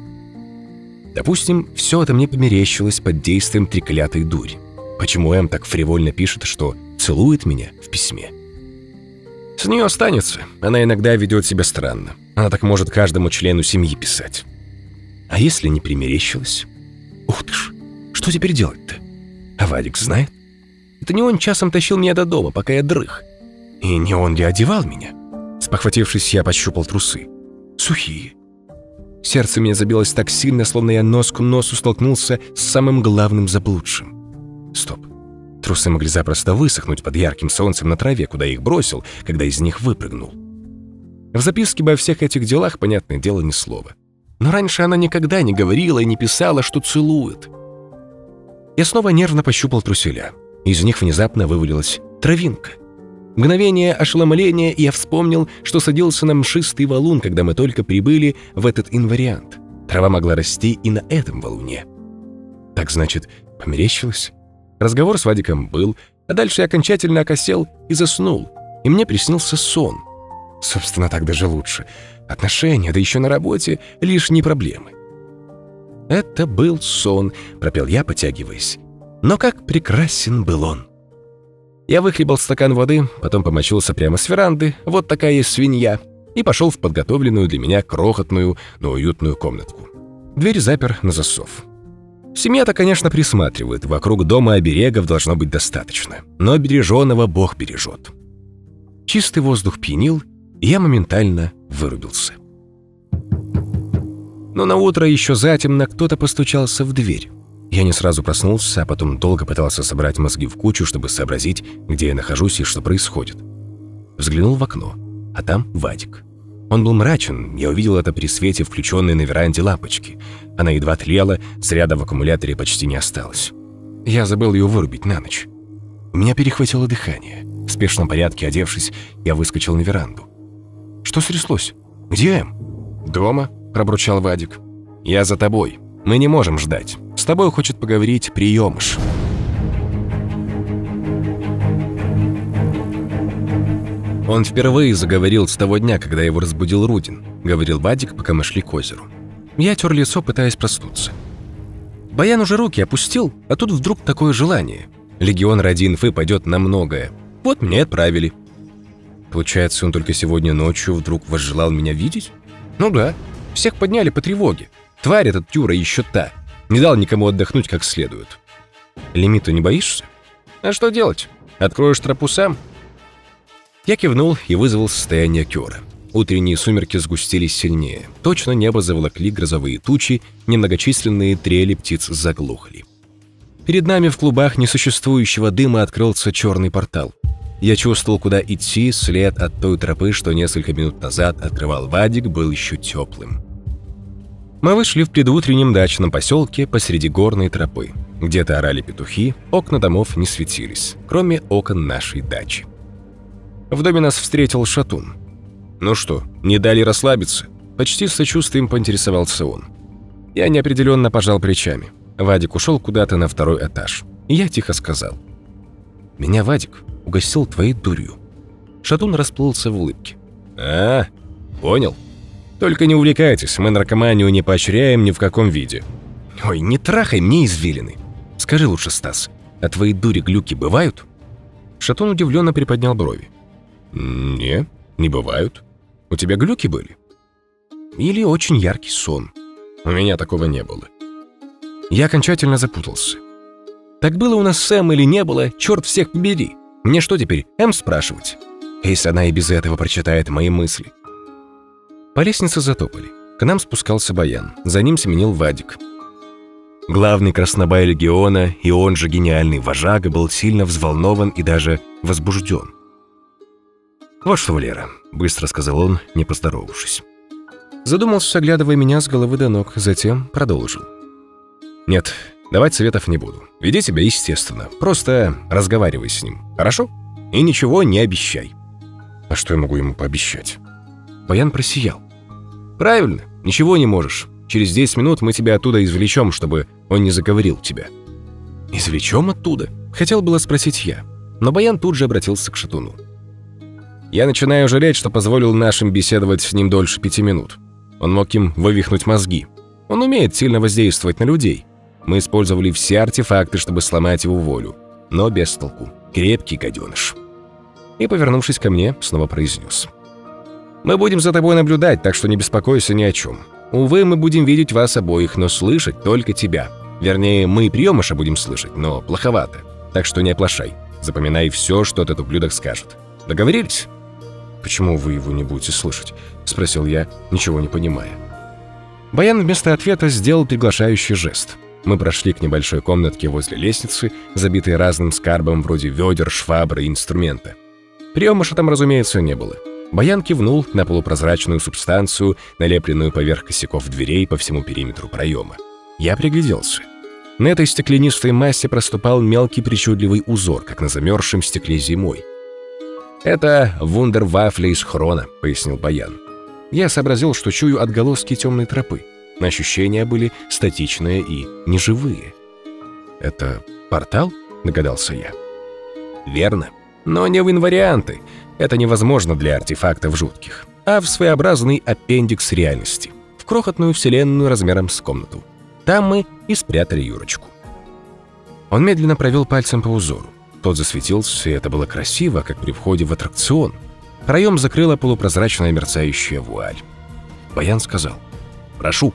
Допустим, все это мне померещилось под действием треклятой дури. Почему М так фривольно пишет, что целует меня в письме? С нее останется. Она иногда ведет себя странно. Она так может каждому члену семьи писать. А если не примерещилось? Ух ты ж, что теперь делать-то? А Вадик знает? Это не он часом тащил меня до дома, пока я дрых. И не он ли одевал меня? Спохватившись, я пощупал трусы. Сухие. Сердце меня забилось так сильно, словно я нос к носу столкнулся с самым главным заблудшим. Стоп. Трусы могли запросто высохнуть под ярким солнцем на траве, куда их бросил, когда из них выпрыгнул. В записке обо всех этих делах, понятное дело, ни слова. Но раньше она никогда не говорила и не писала, что целует. Я снова нервно пощупал труселя. Из них внезапно вывалилась травинка. Мгновение ошеломления, и я вспомнил, что садился на мшистый валун, когда мы только прибыли в этот инвариант. Трава могла расти и на этом валуне. Так значит, померещилось? Разговор с Вадиком был, а дальше я окончательно окосел и заснул, и мне приснился сон. Собственно, так даже лучше. Отношения, да еще на работе, лишние проблемы. «Это был сон», — пропел я, потягиваясь. «Но как прекрасен был он!» Я выхлебал стакан воды, потом помочился прямо с веранды, вот такая есть свинья, и пошел в подготовленную для меня крохотную, но уютную комнатку. Дверь запер на засов. Семья-то, конечно, присматривает, вокруг дома оберегов должно быть достаточно, но береженого Бог бережет. Чистый воздух пьянил, и я моментально вырубился. Но на утро еще затемно кто-то постучался в дверь. Я не сразу проснулся, а потом долго пытался собрать мозги в кучу, чтобы сообразить, где я нахожусь и что происходит. Взглянул в окно, а там Вадик. Он был мрачен, я увидел это при свете включенной на веранде лампочки. Она едва тлела, заряда в аккумуляторе почти не осталось. Я забыл ее вырубить на ночь. У меня перехватило дыхание. В спешном порядке, одевшись, я выскочил на веранду. «Что стряслось? Где Эм?» «Дома», — пробурчал Вадик. «Я за тобой. Мы не можем ждать. С тобой хочет поговорить приемыш». Он впервые заговорил с того дня, когда его разбудил Рудин, говорил Вадик, пока мы шли к озеру. Я тер лицо, пытаясь проснуться. Баян уже руки опустил, а тут вдруг такое желание. Легион ради инфы пойдет на многое. Вот меня отправили. Получается, он только сегодня ночью вдруг возжелал меня видеть? Ну да, всех подняли по тревоге. Тварь этот Тюра еще та. Не дал никому отдохнуть как следует. Лимиту не боишься? А что делать? Откроешь тропу сам? Я кивнул и вызвал состояние Кёра. Утренние сумерки сгустились сильнее. Точно небо заволокли грозовые тучи, немногочисленные трели птиц заглухли. Перед нами в клубах несуществующего дыма открылся черный портал. Я чувствовал, куда идти, след от той тропы, что несколько минут назад открывал Вадик, был еще теплым. Мы вышли в предутреннем дачном поселке посреди горной тропы. Где-то орали петухи, окна домов не светились, кроме окон нашей дачи. В доме нас встретил Шатун. «Ну что, не дали расслабиться?» Почти с сочувствием поинтересовался он. Я неопределенно пожал плечами. Вадик ушел куда-то на второй этаж. И я тихо сказал. «Меня Вадик угостил твоей дурью». Шатун расплылся в улыбке. «А, понял. Только не увлекайтесь, мы наркоманию не поощряем ни в каком виде». «Ой, не трахай мне извилины. Скажи лучше, Стас, а твои дури-глюки бывают?» Шатун удивленно приподнял брови. «Не, не бывают. У тебя глюки были?» «Или очень яркий сон. У меня такого не было». Я окончательно запутался. Так было у нас с Эм или не было, черт всех побери. Мне что теперь, Эм спрашивать? Если она и без этого прочитает мои мысли. По лестнице затопали. К нам спускался Баян. За ним сменил Вадик. Главный краснобай легиона и он же гениальный вожага был сильно взволнован и даже возбужден. «Вот что, Валера», — быстро сказал он, не поздоровавшись. Задумался, оглядывая меня с головы до ног, затем продолжил. «Нет, давать советов не буду. Веди себя естественно. Просто разговаривай с ним, хорошо? И ничего не обещай». «А что я могу ему пообещать?» Баян просиял. «Правильно, ничего не можешь. Через 10 минут мы тебя оттуда извлечем, чтобы он не заговорил тебя». «Извлечем оттуда?» Хотел было спросить я, но Баян тут же обратился к Шатуну. Я начинаю жалеть, что позволил нашим беседовать с ним дольше пяти минут. Он мог им вывихнуть мозги. Он умеет сильно воздействовать на людей. Мы использовали все артефакты, чтобы сломать его волю. Но без толку. Крепкий гаденыш. И, повернувшись ко мне, снова произнес. «Мы будем за тобой наблюдать, так что не беспокойся ни о чем. Увы, мы будем видеть вас обоих, но слышать только тебя. Вернее, мы и приемыша будем слышать, но плоховато. Так что не оплошай. Запоминай все, что этот ублюдок скажет. Договорились?» «Почему вы его не будете слышать?» — спросил я, ничего не понимая. Баян вместо ответа сделал приглашающий жест. Мы прошли к небольшой комнатке возле лестницы, забитой разным скарбом вроде ведер, швабры и инструмента. Приемыша там, разумеется, не было. Баян кивнул на полупрозрачную субстанцию, налепленную поверх косяков дверей по всему периметру проема. Я пригляделся. На этой стеклянистой массе проступал мелкий причудливый узор, как на замерзшем стекле зимой. «Это вундервафля из хрона», — пояснил Баян. Я сообразил, что чую отголоски темной тропы. Ощущения были статичные и неживые. «Это портал?» — догадался я. «Верно. Но не в инварианты. Это невозможно для артефактов жутких, а в своеобразный аппендикс реальности, в крохотную вселенную размером с комнату. Там мы и спрятали Юрочку. Он медленно провел пальцем по узору. Тот засветился, и это было красиво, как при входе в аттракцион. Проем закрыла полупрозрачная мерцающая вуаль. Баян сказал «Прошу».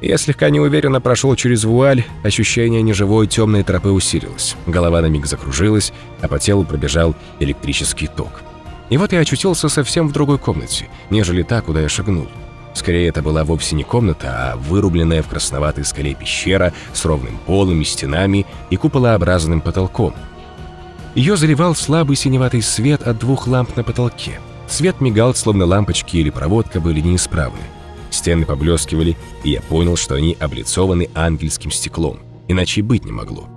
Я слегка неуверенно прошел через вуаль, ощущение неживой темной тропы усилилось. Голова на миг закружилась, а по телу пробежал электрический ток. И вот я очутился совсем в другой комнате, нежели та, куда я шагнул. Скорее, это была вовсе не комната, а вырубленная в красноватой скале пещера с ровным полом и стенами и куполообразным потолком. Ее заливал слабый синеватый свет от двух ламп на потолке. Свет мигал, словно лампочки или проводка были неисправны. Стены поблескивали, и я понял, что они облицованы ангельским стеклом. Иначе быть не могло.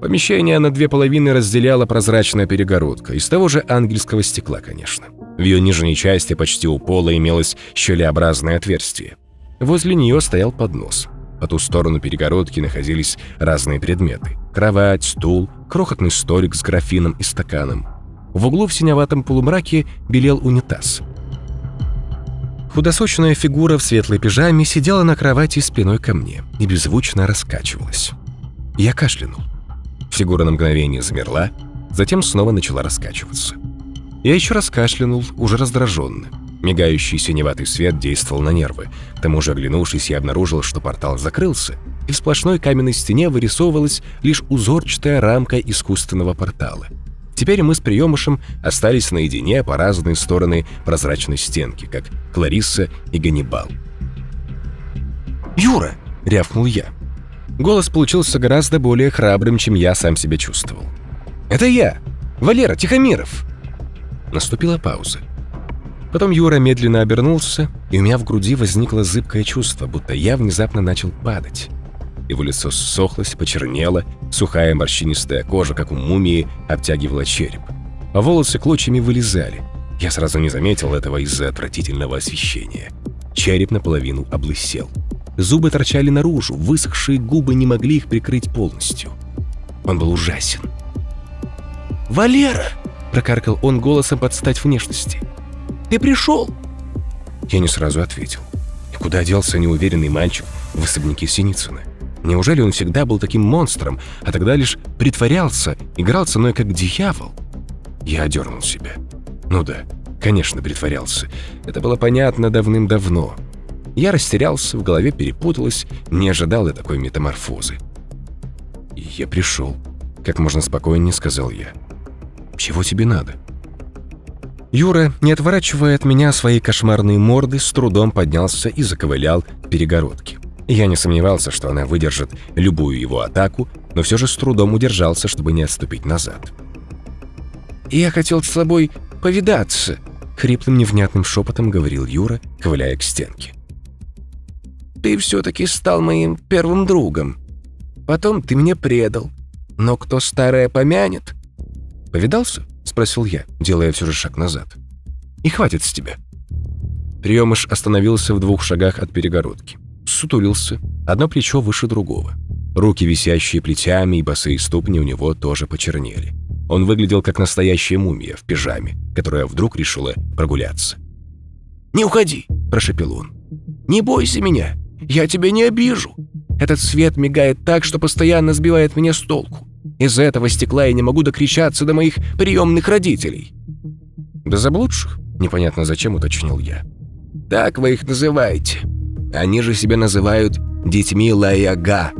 Помещение на две половины разделяла прозрачная перегородка, из того же ангельского стекла, конечно. В ее нижней части почти у пола имелось щелеобразное отверстие. Возле нее стоял поднос. По ту сторону перегородки находились разные предметы. Кровать, стул, крохотный столик с графином и стаканом. В углу в синеватом полумраке белел унитаз. Худосочная фигура в светлой пижаме сидела на кровати спиной ко мне и беззвучно раскачивалась. Я кашлянул. Фигура на мгновение замерла, затем снова начала раскачиваться. Я еще раз кашлянул, уже раздраженно. Мигающий синеватый свет действовал на нервы. К тому же, оглянувшись, я обнаружил, что портал закрылся, и в сплошной каменной стене вырисовывалась лишь узорчатая рамка искусственного портала. Теперь мы с приемышем остались наедине по разные стороны прозрачной стенки, как Кларисса и Ганнибал. «Юра!» — рявкнул я. Голос получился гораздо более храбрым, чем я сам себя чувствовал. «Это я! Валера Тихомиров!» Наступила пауза. Потом Юра медленно обернулся, и у меня в груди возникло зыбкое чувство, будто я внезапно начал падать. Его лицо ссохлось, почернело, сухая морщинистая кожа, как у мумии, обтягивала череп. А волосы клочьями вылезали. Я сразу не заметил этого из-за отвратительного освещения. Череп наполовину облысел. Зубы торчали наружу, высохшие губы не могли их прикрыть полностью. Он был ужасен. «Валера!» — прокаркал он голосом под стать внешности. «Ты пришел?» Я не сразу ответил. И куда делся неуверенный мальчик в особняке Синицына? Неужели он всегда был таким монстром, а тогда лишь притворялся, играл со мной как дьявол? Я одернул себя. Ну да, конечно, притворялся. Это было понятно давным-давно. Я растерялся, в голове перепуталось, не ожидал я такой метаморфозы. Я пришел. Как можно спокойнее сказал я. «Чего тебе надо?» Юра, не отворачивая от меня своей кошмарной морды, с трудом поднялся и заковылял к перегородке. Я не сомневался, что она выдержит любую его атаку, но все же с трудом удержался, чтобы не отступить назад. «Я хотел с тобой повидаться», — хриплым невнятным шепотом говорил Юра, ковыляя к стенке ты все-таки стал моим первым другом. Потом ты мне предал. Но кто старое помянет?» «Повидался?» — спросил я, делая все же шаг назад. «И хватит с тебя». Приемыш остановился в двух шагах от перегородки. Сутулился, одно плечо выше другого. Руки, висящие плетями, и босые ступни у него тоже почернели. Он выглядел как настоящая мумия в пижаме, которая вдруг решила прогуляться. «Не уходи!» – прошепел он. Не бойся меня, я тебя не обижу. Этот свет мигает так, что постоянно сбивает меня с толку. Из-за этого стекла я не могу докричаться до моих приемных родителей». «До заблудших?» — непонятно зачем уточнил я. «Так вы их называете. Они же себя называют детьми Лаяга».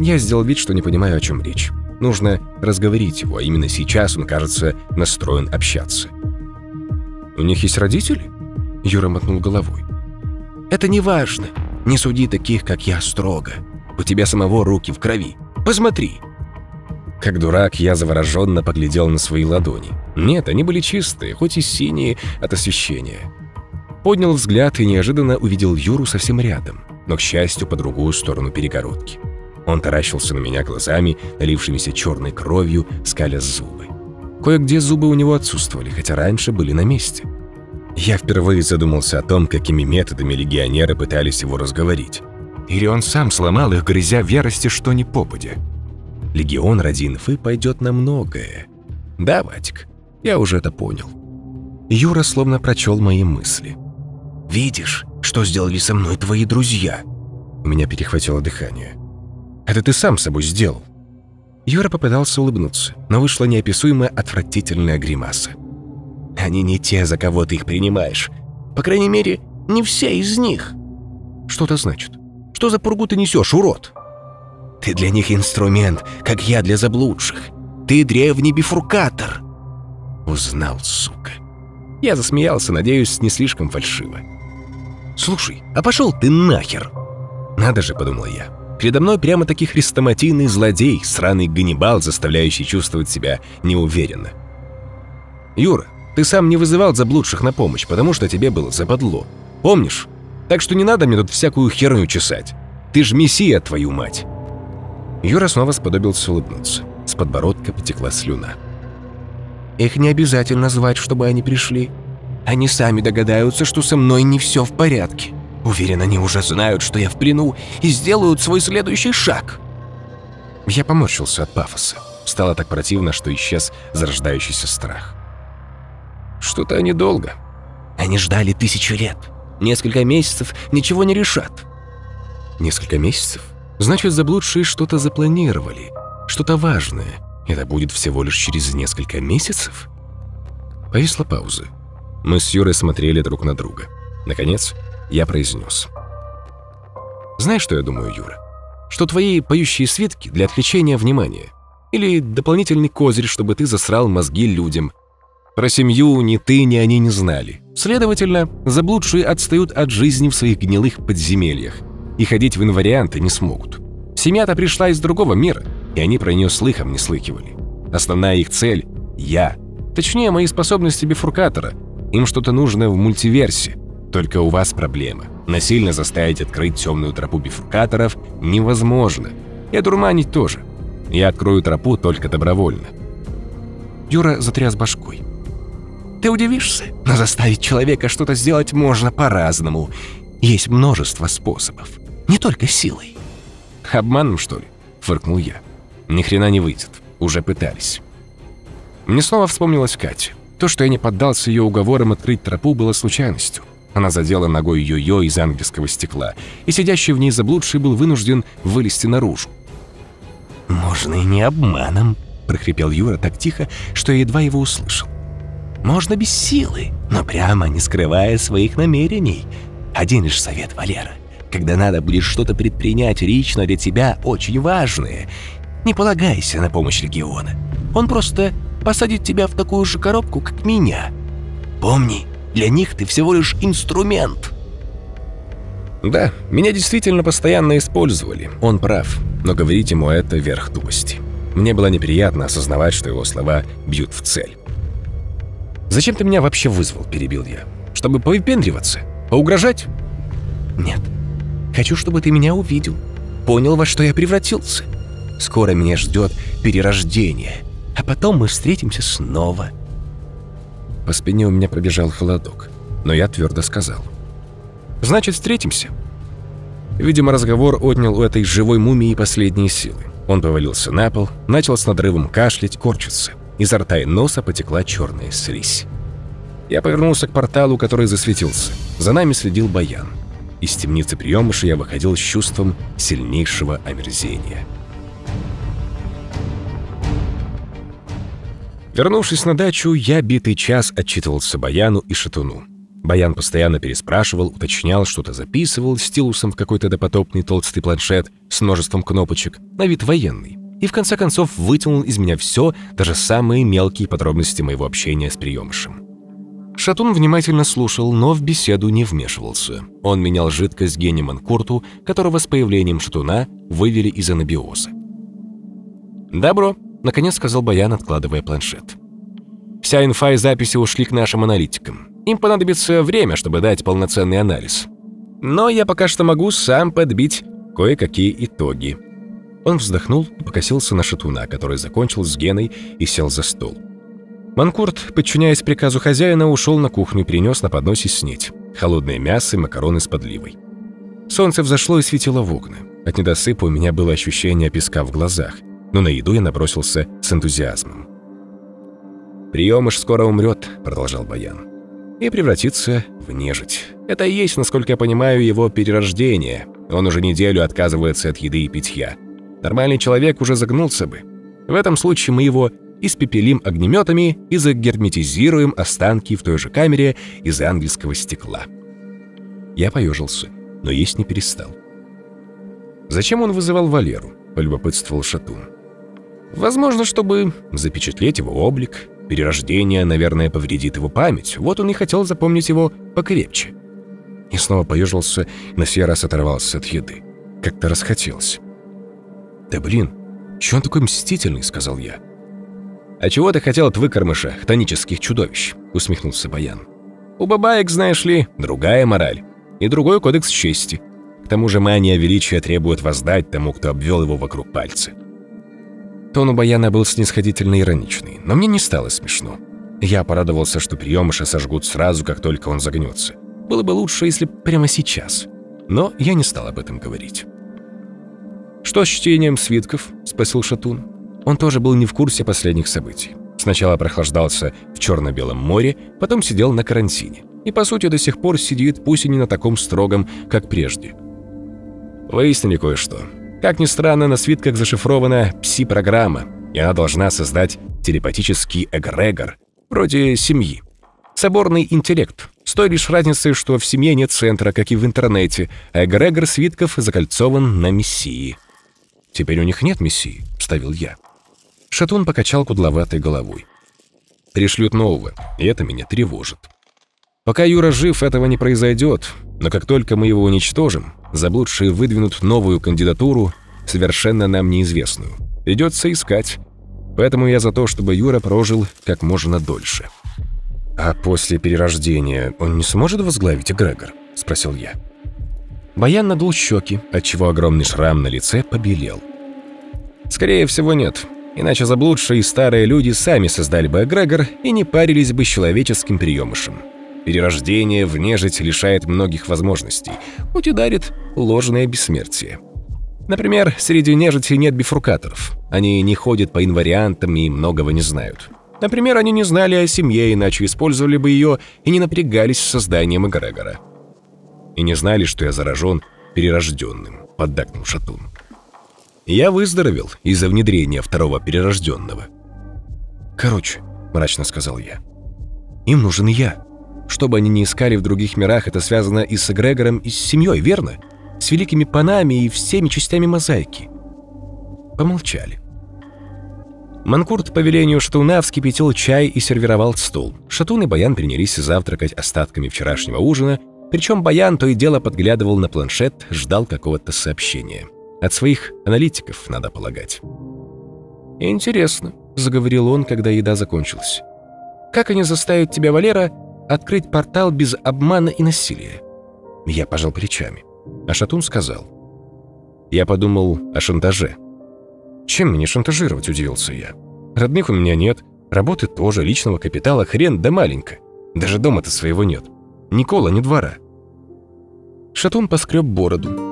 Я сделал вид, что не понимаю, о чем речь. Нужно разговорить его, а именно сейчас он, кажется, настроен общаться. «У них есть родители?» Юра мотнул головой. «Это не важно. Не суди таких, как я, строго. У тебя самого руки в крови. Посмотри!» Как дурак, я завороженно поглядел на свои ладони. Нет, они были чистые, хоть и синие от освещения. Поднял взгляд и неожиданно увидел Юру совсем рядом, но, к счастью, по другую сторону перегородки. Он таращился на меня глазами, налившимися черной кровью, скаля зубы. Кое-где зубы у него отсутствовали, хотя раньше были на месте. Я впервые задумался о том, какими методами легионеры пытались его разговорить. Или он сам сломал их, грызя в ярости, что не попадя. Легион ради инфы пойдет на многое. Да, Ватик, я уже это понял. Юра словно прочел мои мысли. «Видишь, что сделали со мной твои друзья?» У меня перехватило дыхание. Это ты сам собой сделал». Юра попытался улыбнуться, но вышла неописуемая отвратительная гримаса. «Они не те, за кого ты их принимаешь. По крайней мере, не все из них». «Что это значит? Что за пургу ты несешь, урод?» «Ты для них инструмент, как я для заблудших. Ты древний бифуркатор». Узнал, сука. Я засмеялся, надеюсь, не слишком фальшиво. «Слушай, а пошел ты нахер!» «Надо же», — подумал я, Передо мной прямо-таки хрестоматийный злодей, сраный Ганнибал, заставляющий чувствовать себя неуверенно. «Юра, ты сам не вызывал заблудших на помощь, потому что тебе было западло. Помнишь? Так что не надо мне тут всякую херню чесать. Ты ж мессия, твою мать!» Юра снова сподобился улыбнуться. С подбородка потекла слюна. «Их не обязательно звать, чтобы они пришли. Они сами догадаются, что со мной не все в порядке». Уверен, они уже знают, что я в плену, и сделают свой следующий шаг. Я поморщился от пафоса. Стало так противно, что исчез зарождающийся страх. Что-то они долго. Они ждали тысячу лет. Несколько месяцев ничего не решат. Несколько месяцев? Значит, заблудшие что-то запланировали. Что-то важное. Это будет всего лишь через несколько месяцев? Повисла пауза. Мы с Юрой смотрели друг на друга. Наконец, я произнес. «Знаешь, что я думаю, Юра? Что твои поющие свитки для отвлечения внимания. Или дополнительный козырь, чтобы ты засрал мозги людям. Про семью ни ты, ни они не знали. Следовательно, заблудшие отстают от жизни в своих гнилых подземельях. И ходить в инварианты не смогут. Семья-то пришла из другого мира, и они про нее слыхом не слыхивали. Основная их цель — я. Точнее, мои способности бифуркатора. Им что-то нужно в мультиверсе. Только у вас проблема. Насильно заставить открыть темную тропу бифуркаторов невозможно. И одурманить тоже. Я открою тропу только добровольно. Юра затряс башкой. Ты удивишься, но заставить человека что-то сделать можно по-разному. Есть множество способов. Не только силой. Обманом, что ли? Фыркнул я. Ни хрена не выйдет. Уже пытались. Мне снова вспомнилась Катя. То, что я не поддался ее уговорам открыть тропу, было случайностью. Она задела ногой йо-йо из английского стекла, и сидящий в ней заблудший был вынужден вылезти наружу. «Можно и не обманом», — прохрипел Юра так тихо, что я едва его услышал. «Можно без силы, но прямо не скрывая своих намерений. Один лишь совет, Валера. Когда надо будет что-то предпринять лично для тебя очень важное, не полагайся на помощь Легиона. Он просто посадит тебя в такую же коробку, как меня. Помни, для них ты всего лишь инструмент. Да, меня действительно постоянно использовали. Он прав, но говорить ему это верх тупости. Мне было неприятно осознавать, что его слова бьют в цель. «Зачем ты меня вообще вызвал?» – перебил я. «Чтобы повыпендриваться? Поугрожать?» «Нет. Хочу, чтобы ты меня увидел. Понял, во что я превратился. Скоро меня ждет перерождение, а потом мы встретимся снова». По спине у меня пробежал холодок, но я твердо сказал. «Значит, встретимся». Видимо, разговор отнял у этой живой мумии последние силы. Он повалился на пол, начал с надрывом кашлять, корчиться. Изо рта и носа потекла черная слизь. Я повернулся к порталу, который засветился. За нами следил Баян. Из темницы приемыша я выходил с чувством сильнейшего омерзения. Вернувшись на дачу, я битый час отчитывался Баяну и Шатуну. Баян постоянно переспрашивал, уточнял, что-то записывал стилусом в какой-то допотопный толстый планшет с множеством кнопочек, на вид военный. И в конце концов вытянул из меня все, даже самые мелкие подробности моего общения с приемышем. Шатун внимательно слушал, но в беседу не вмешивался. Он менял жидкость Гене Манкурту, которого с появлением Шатуна вывели из анабиоза. «Добро», Наконец сказал Баян, откладывая планшет. Вся инфа и записи ушли к нашим аналитикам. Им понадобится время, чтобы дать полноценный анализ. Но я пока что могу сам подбить кое-какие итоги. Он вздохнул и покосился на шатуна, который закончил с Геной и сел за стол. Манкурт, подчиняясь приказу хозяина, ушел на кухню и принес на подносе снеть. Холодное мясо и макароны с подливой. Солнце взошло и светило в окна. От недосыпа у меня было ощущение песка в глазах – но на еду я набросился с энтузиазмом. «Приемыш скоро умрет», — продолжал Баян, — «и превратится в нежить. Это и есть, насколько я понимаю, его перерождение. Он уже неделю отказывается от еды и питья. Нормальный человек уже загнулся бы. В этом случае мы его испепелим огнеметами и загерметизируем останки в той же камере из ангельского стекла». Я поежился, но есть не перестал. «Зачем он вызывал Валеру?» — полюбопытствовал Шатун. Возможно, чтобы запечатлеть его облик. Перерождение, наверное, повредит его память. Вот он и хотел запомнить его покрепче. И снова поежился, на сей раз оторвался от еды. Как-то расхотелось. «Да блин, чё он такой мстительный?» — сказал я. «А чего ты хотел от выкормыша, хтонических чудовищ?» — усмехнулся Баян. «У бабаек, знаешь ли, другая мораль. И другой кодекс чести. К тому же мания величия требует воздать тому, кто обвел его вокруг пальца. Тон у Баяна был снисходительно ироничный, но мне не стало смешно. Я порадовался, что приемыша сожгут сразу, как только он загнется. Было бы лучше, если прямо сейчас. Но я не стал об этом говорить. «Что с чтением свитков?» – спросил Шатун. Он тоже был не в курсе последних событий. Сначала прохлаждался в черно-белом море, потом сидел на карантине. И, по сути, до сих пор сидит, пусть и не на таком строгом, как прежде. Выяснили кое-что. Как ни странно, на свитках зашифрована пси-программа, и она должна создать телепатический эгрегор, вроде семьи. Соборный интеллект, с той лишь разницей, что в семье нет центра, как и в интернете, а эгрегор свитков закольцован на мессии. «Теперь у них нет мессии», — вставил я. Шатун покачал кудловатой головой. «Пришлют нового, и это меня тревожит. Пока Юра жив, этого не произойдет, но как только мы его уничтожим, заблудшие выдвинут новую кандидатуру, совершенно нам неизвестную. Придется искать. Поэтому я за то, чтобы Юра прожил как можно дольше. «А после перерождения он не сможет возглавить эгрегор?» – спросил я. Баян надул щеки, отчего огромный шрам на лице побелел. «Скорее всего, нет. Иначе заблудшие старые люди сами создали бы эгрегор и не парились бы с человеческим приемышем. Перерождение в нежить лишает многих возможностей, хоть и дарит ложное бессмертие. Например, среди нежити нет бифуркаторов. Они не ходят по инвариантам и многого не знают. Например, они не знали о семье, иначе использовали бы ее и не напрягались с созданием эгрегора. И не знали, что я заражен перерожденным, поддакнул Шатун. Я выздоровел из-за внедрения второго перерожденного. «Короче», — мрачно сказал я, — «им нужен я». Что бы они ни искали в других мирах, это связано и с эгрегором, и с семьей, верно? С великими панами и всеми частями мозаики. Помолчали. Манкурт по велению Шатуна вскипятил чай и сервировал стол. Шатун и Баян принялись завтракать остатками вчерашнего ужина, причем Баян то и дело подглядывал на планшет, ждал какого-то сообщения. От своих аналитиков, надо полагать. «Интересно», — заговорил он, когда еда закончилась. «Как они заставят тебя, Валера, открыть портал без обмана и насилия. Я пожал плечами. А Шатун сказал. Я подумал о шантаже. Чем мне шантажировать, удивился я. Родных у меня нет, работы тоже, личного капитала хрен да маленько. Даже дома-то своего нет. Ни кола, ни двора. Шатун поскреб бороду.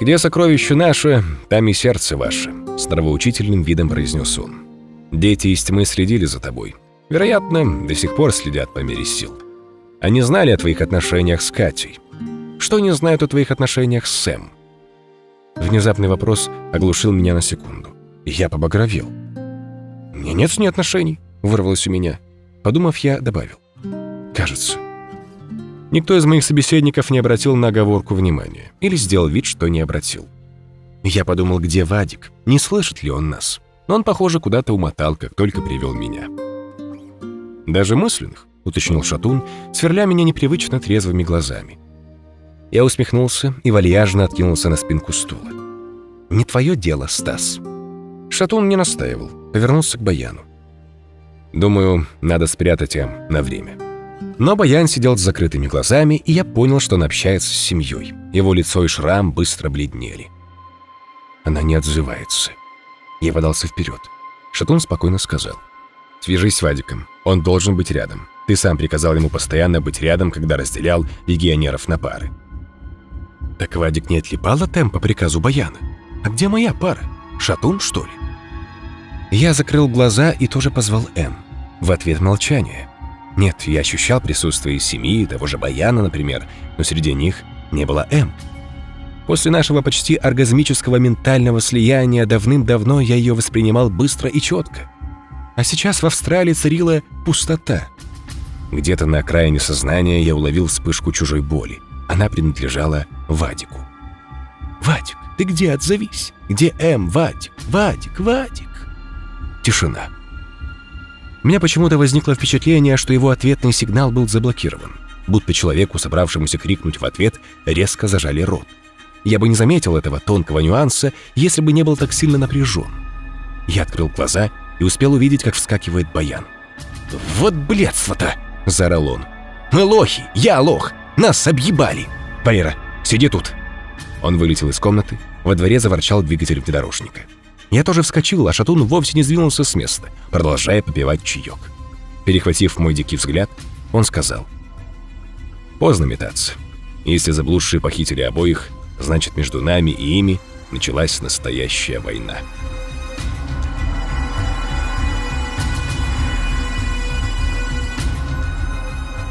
«Где сокровище наше, там и сердце ваше», — с нравоучительным видом произнес он. «Дети из тьмы следили за тобой. Вероятно, до сих пор следят по мере сил. Они знали о твоих отношениях с Катей. Что они знают о твоих отношениях с Сэм?» Внезапный вопрос оглушил меня на секунду. Я побагровел. «Мне нет с ней отношений», — вырвалось у меня. Подумав, я добавил. «Кажется». Никто из моих собеседников не обратил на оговорку внимания или сделал вид, что не обратил. Я подумал, где Вадик, не слышит ли он нас. Но он, похоже, куда-то умотал, как только привел меня. «Даже мысленных?» — уточнил Шатун, сверля меня непривычно трезвыми глазами. Я усмехнулся и вальяжно откинулся на спинку стула. «Не твое дело, Стас». Шатун не настаивал, повернулся к Баяну. «Думаю, надо спрятать М на время». Но Баян сидел с закрытыми глазами, и я понял, что он общается с семьей. Его лицо и шрам быстро бледнели. Она не отзывается. Я подался вперед. Шатун спокойно сказал. «Свяжись с Вадиком. Он должен быть рядом. Ты сам приказал ему постоянно быть рядом, когда разделял легионеров на пары». «Так Вадик не отлипал от темпа приказу Баяна? А где моя пара? Шатун, что ли?» Я закрыл глаза и тоже позвал М. В ответ молчание. Нет, я ощущал присутствие семьи, того же Баяна, например, но среди них не было М. После нашего почти оргазмического ментального слияния давным-давно я ее воспринимал быстро и четко. А сейчас в Австралии царила пустота. Где-то на окраине сознания я уловил вспышку чужой боли. Она принадлежала Вадику. «Вадик, ты где? Отзовись! Где М? Вадик? Вадик? Вадик?» Тишина. Меня почему-то возникло впечатление, что его ответный сигнал был заблокирован. Будто человеку, собравшемуся крикнуть в ответ, резко зажали рот. Я бы не заметил этого тонкого нюанса, если бы не был так сильно напряжен. Я открыл глаза и успел увидеть, как вскакивает Баян. «Вот блядство-то!» – заорал он. «Мы лохи! Я лох! Нас объебали! Валера, сиди тут!» Он вылетел из комнаты, во дворе заворчал двигатель внедорожника. Я тоже вскочил, а Шатун вовсе не сдвинулся с места, продолжая попивать чаек. Перехватив мой дикий взгляд, он сказал. «Поздно метаться. Если заблудшие похитили обоих, значит, между нами и ими началась настоящая война».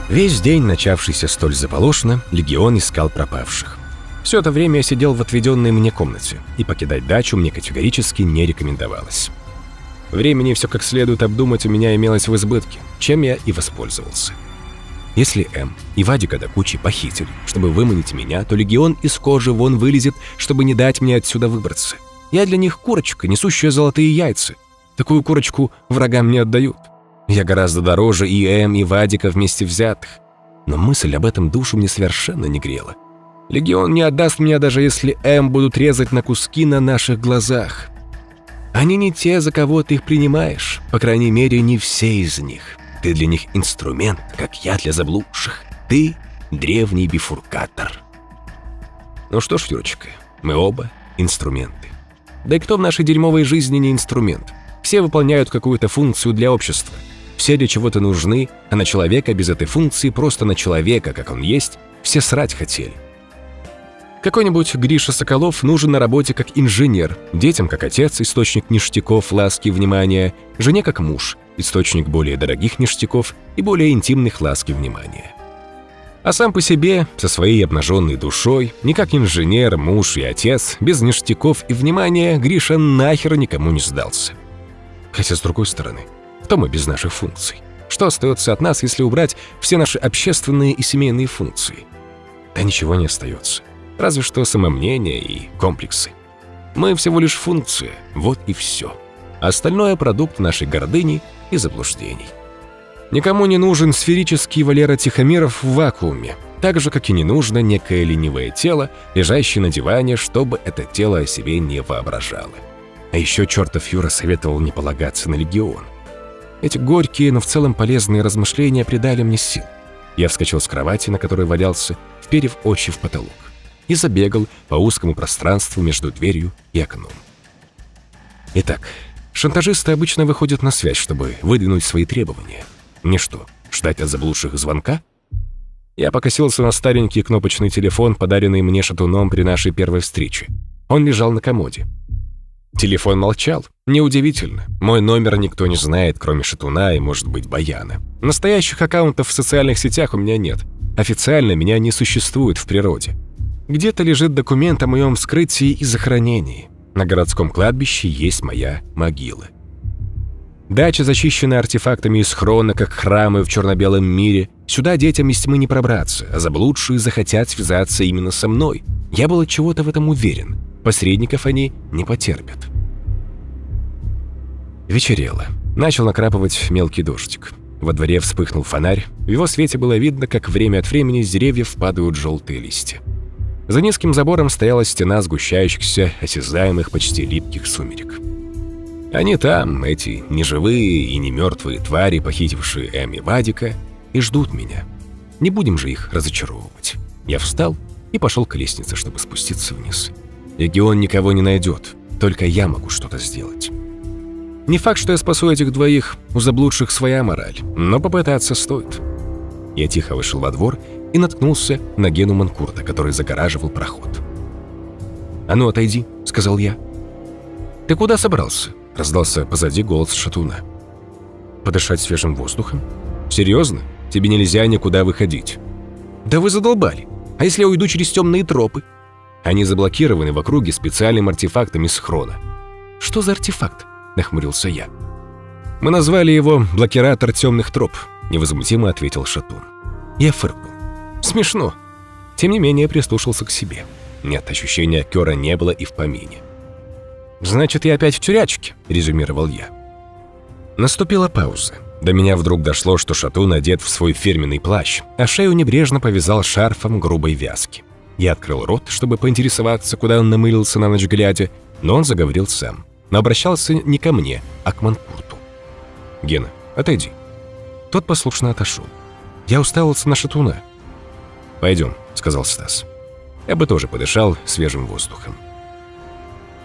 Весь день, начавшийся столь заполошно, легион искал пропавших. Все это время я сидел в отведенной мне комнате, и покидать дачу мне категорически не рекомендовалось. Времени все как следует обдумать у меня имелось в избытке, чем я и воспользовался. Если М и Вадика до кучи похитили, чтобы выманить меня, то легион из кожи вон вылезет, чтобы не дать мне отсюда выбраться. Я для них курочка, несущая золотые яйца. Такую курочку врагам не отдают. Я гораздо дороже и М, и Вадика вместе взятых. Но мысль об этом душу мне совершенно не грела. Легион не отдаст меня, даже если М будут резать на куски на наших глазах. Они не те, за кого ты их принимаешь. По крайней мере, не все из них. Ты для них инструмент, как я для заблудших. Ты — древний бифуркатор. Ну что ж, Юрочка, мы оба инструменты. Да и кто в нашей дерьмовой жизни не инструмент? Все выполняют какую-то функцию для общества. Все для чего-то нужны, а на человека без этой функции, просто на человека, как он есть, все срать хотели. Какой-нибудь Гриша Соколов нужен на работе как инженер, детям как отец, источник ништяков, ласки, внимания, жене как муж, источник более дорогих ништяков и более интимных ласки, внимания. А сам по себе, со своей обнаженной душой, не как инженер, муж и отец, без ништяков и внимания, Гриша нахер никому не сдался. Хотя, с другой стороны, кто мы без наших функций? Что остается от нас, если убрать все наши общественные и семейные функции? Да ничего не остается разве что самомнение и комплексы. Мы всего лишь функция, вот и все. Остальное — продукт нашей гордыни и заблуждений. Никому не нужен сферический Валера Тихомиров в вакууме, так же, как и не нужно некое ленивое тело, лежащее на диване, чтобы это тело о себе не воображало. А еще чертов Юра советовал не полагаться на легион. Эти горькие, но в целом полезные размышления придали мне сил. Я вскочил с кровати, на которой валялся, вперев очи в потолок и забегал по узкому пространству между дверью и окном. Итак, шантажисты обычно выходят на связь, чтобы выдвинуть свои требования. Мне что, ждать от заблудших звонка? Я покосился на старенький кнопочный телефон, подаренный мне шатуном при нашей первой встрече. Он лежал на комоде. Телефон молчал. Неудивительно. Мой номер никто не знает, кроме шатуна и, может быть, баяна. Настоящих аккаунтов в социальных сетях у меня нет. Официально меня не существует в природе. Где-то лежит документ о моем вскрытии и захоронении. На городском кладбище есть моя могила. Дача, зачищенная артефактами из хрона, как храмы в черно-белом мире. Сюда детям из тьмы не пробраться, а заблудшие захотят связаться именно со мной. Я был от чего-то в этом уверен. Посредников они не потерпят. Вечерело. Начал накрапывать мелкий дождик. Во дворе вспыхнул фонарь. В его свете было видно, как время от времени с деревьев падают желтые листья. За низким забором стояла стена сгущающихся, осязаемых, почти липких сумерек. Они там, эти неживые и не мертвые твари, похитившие Эми Вадика, и ждут меня. Не будем же их разочаровывать. Я встал и пошел к лестнице, чтобы спуститься вниз. Легион никого не найдет, только я могу что-то сделать. Не факт, что я спасу этих двоих, у заблудших своя мораль, но попытаться стоит. Я тихо вышел во двор и наткнулся на Гену Манкурта, который загораживал проход. «А ну, отойди», — сказал я. «Ты куда собрался?» — раздался позади голос шатуна. «Подышать свежим воздухом? Серьезно? Тебе нельзя никуда выходить». «Да вы задолбали. А если я уйду через темные тропы?» Они заблокированы в округе специальным артефактом из хрона. «Что за артефакт?» — нахмурился я. «Мы назвали его «блокиратор темных троп», — невозмутимо ответил Шатун. Я фыркнул. «Смешно». Тем не менее, прислушался к себе. Нет, ощущения Кёра не было и в помине. «Значит, я опять в тюрячке», — резюмировал я. Наступила пауза. До меня вдруг дошло, что Шатун одет в свой фирменный плащ, а шею небрежно повязал шарфом грубой вязки. Я открыл рот, чтобы поинтересоваться, куда он намылился на ночь глядя, но он заговорил сам но обращался не ко мне, а к Манкурту. «Гена, отойди». Тот послушно отошел. Я уставился на шатуна. «Пойдем», — сказал Стас. Я бы тоже подышал свежим воздухом.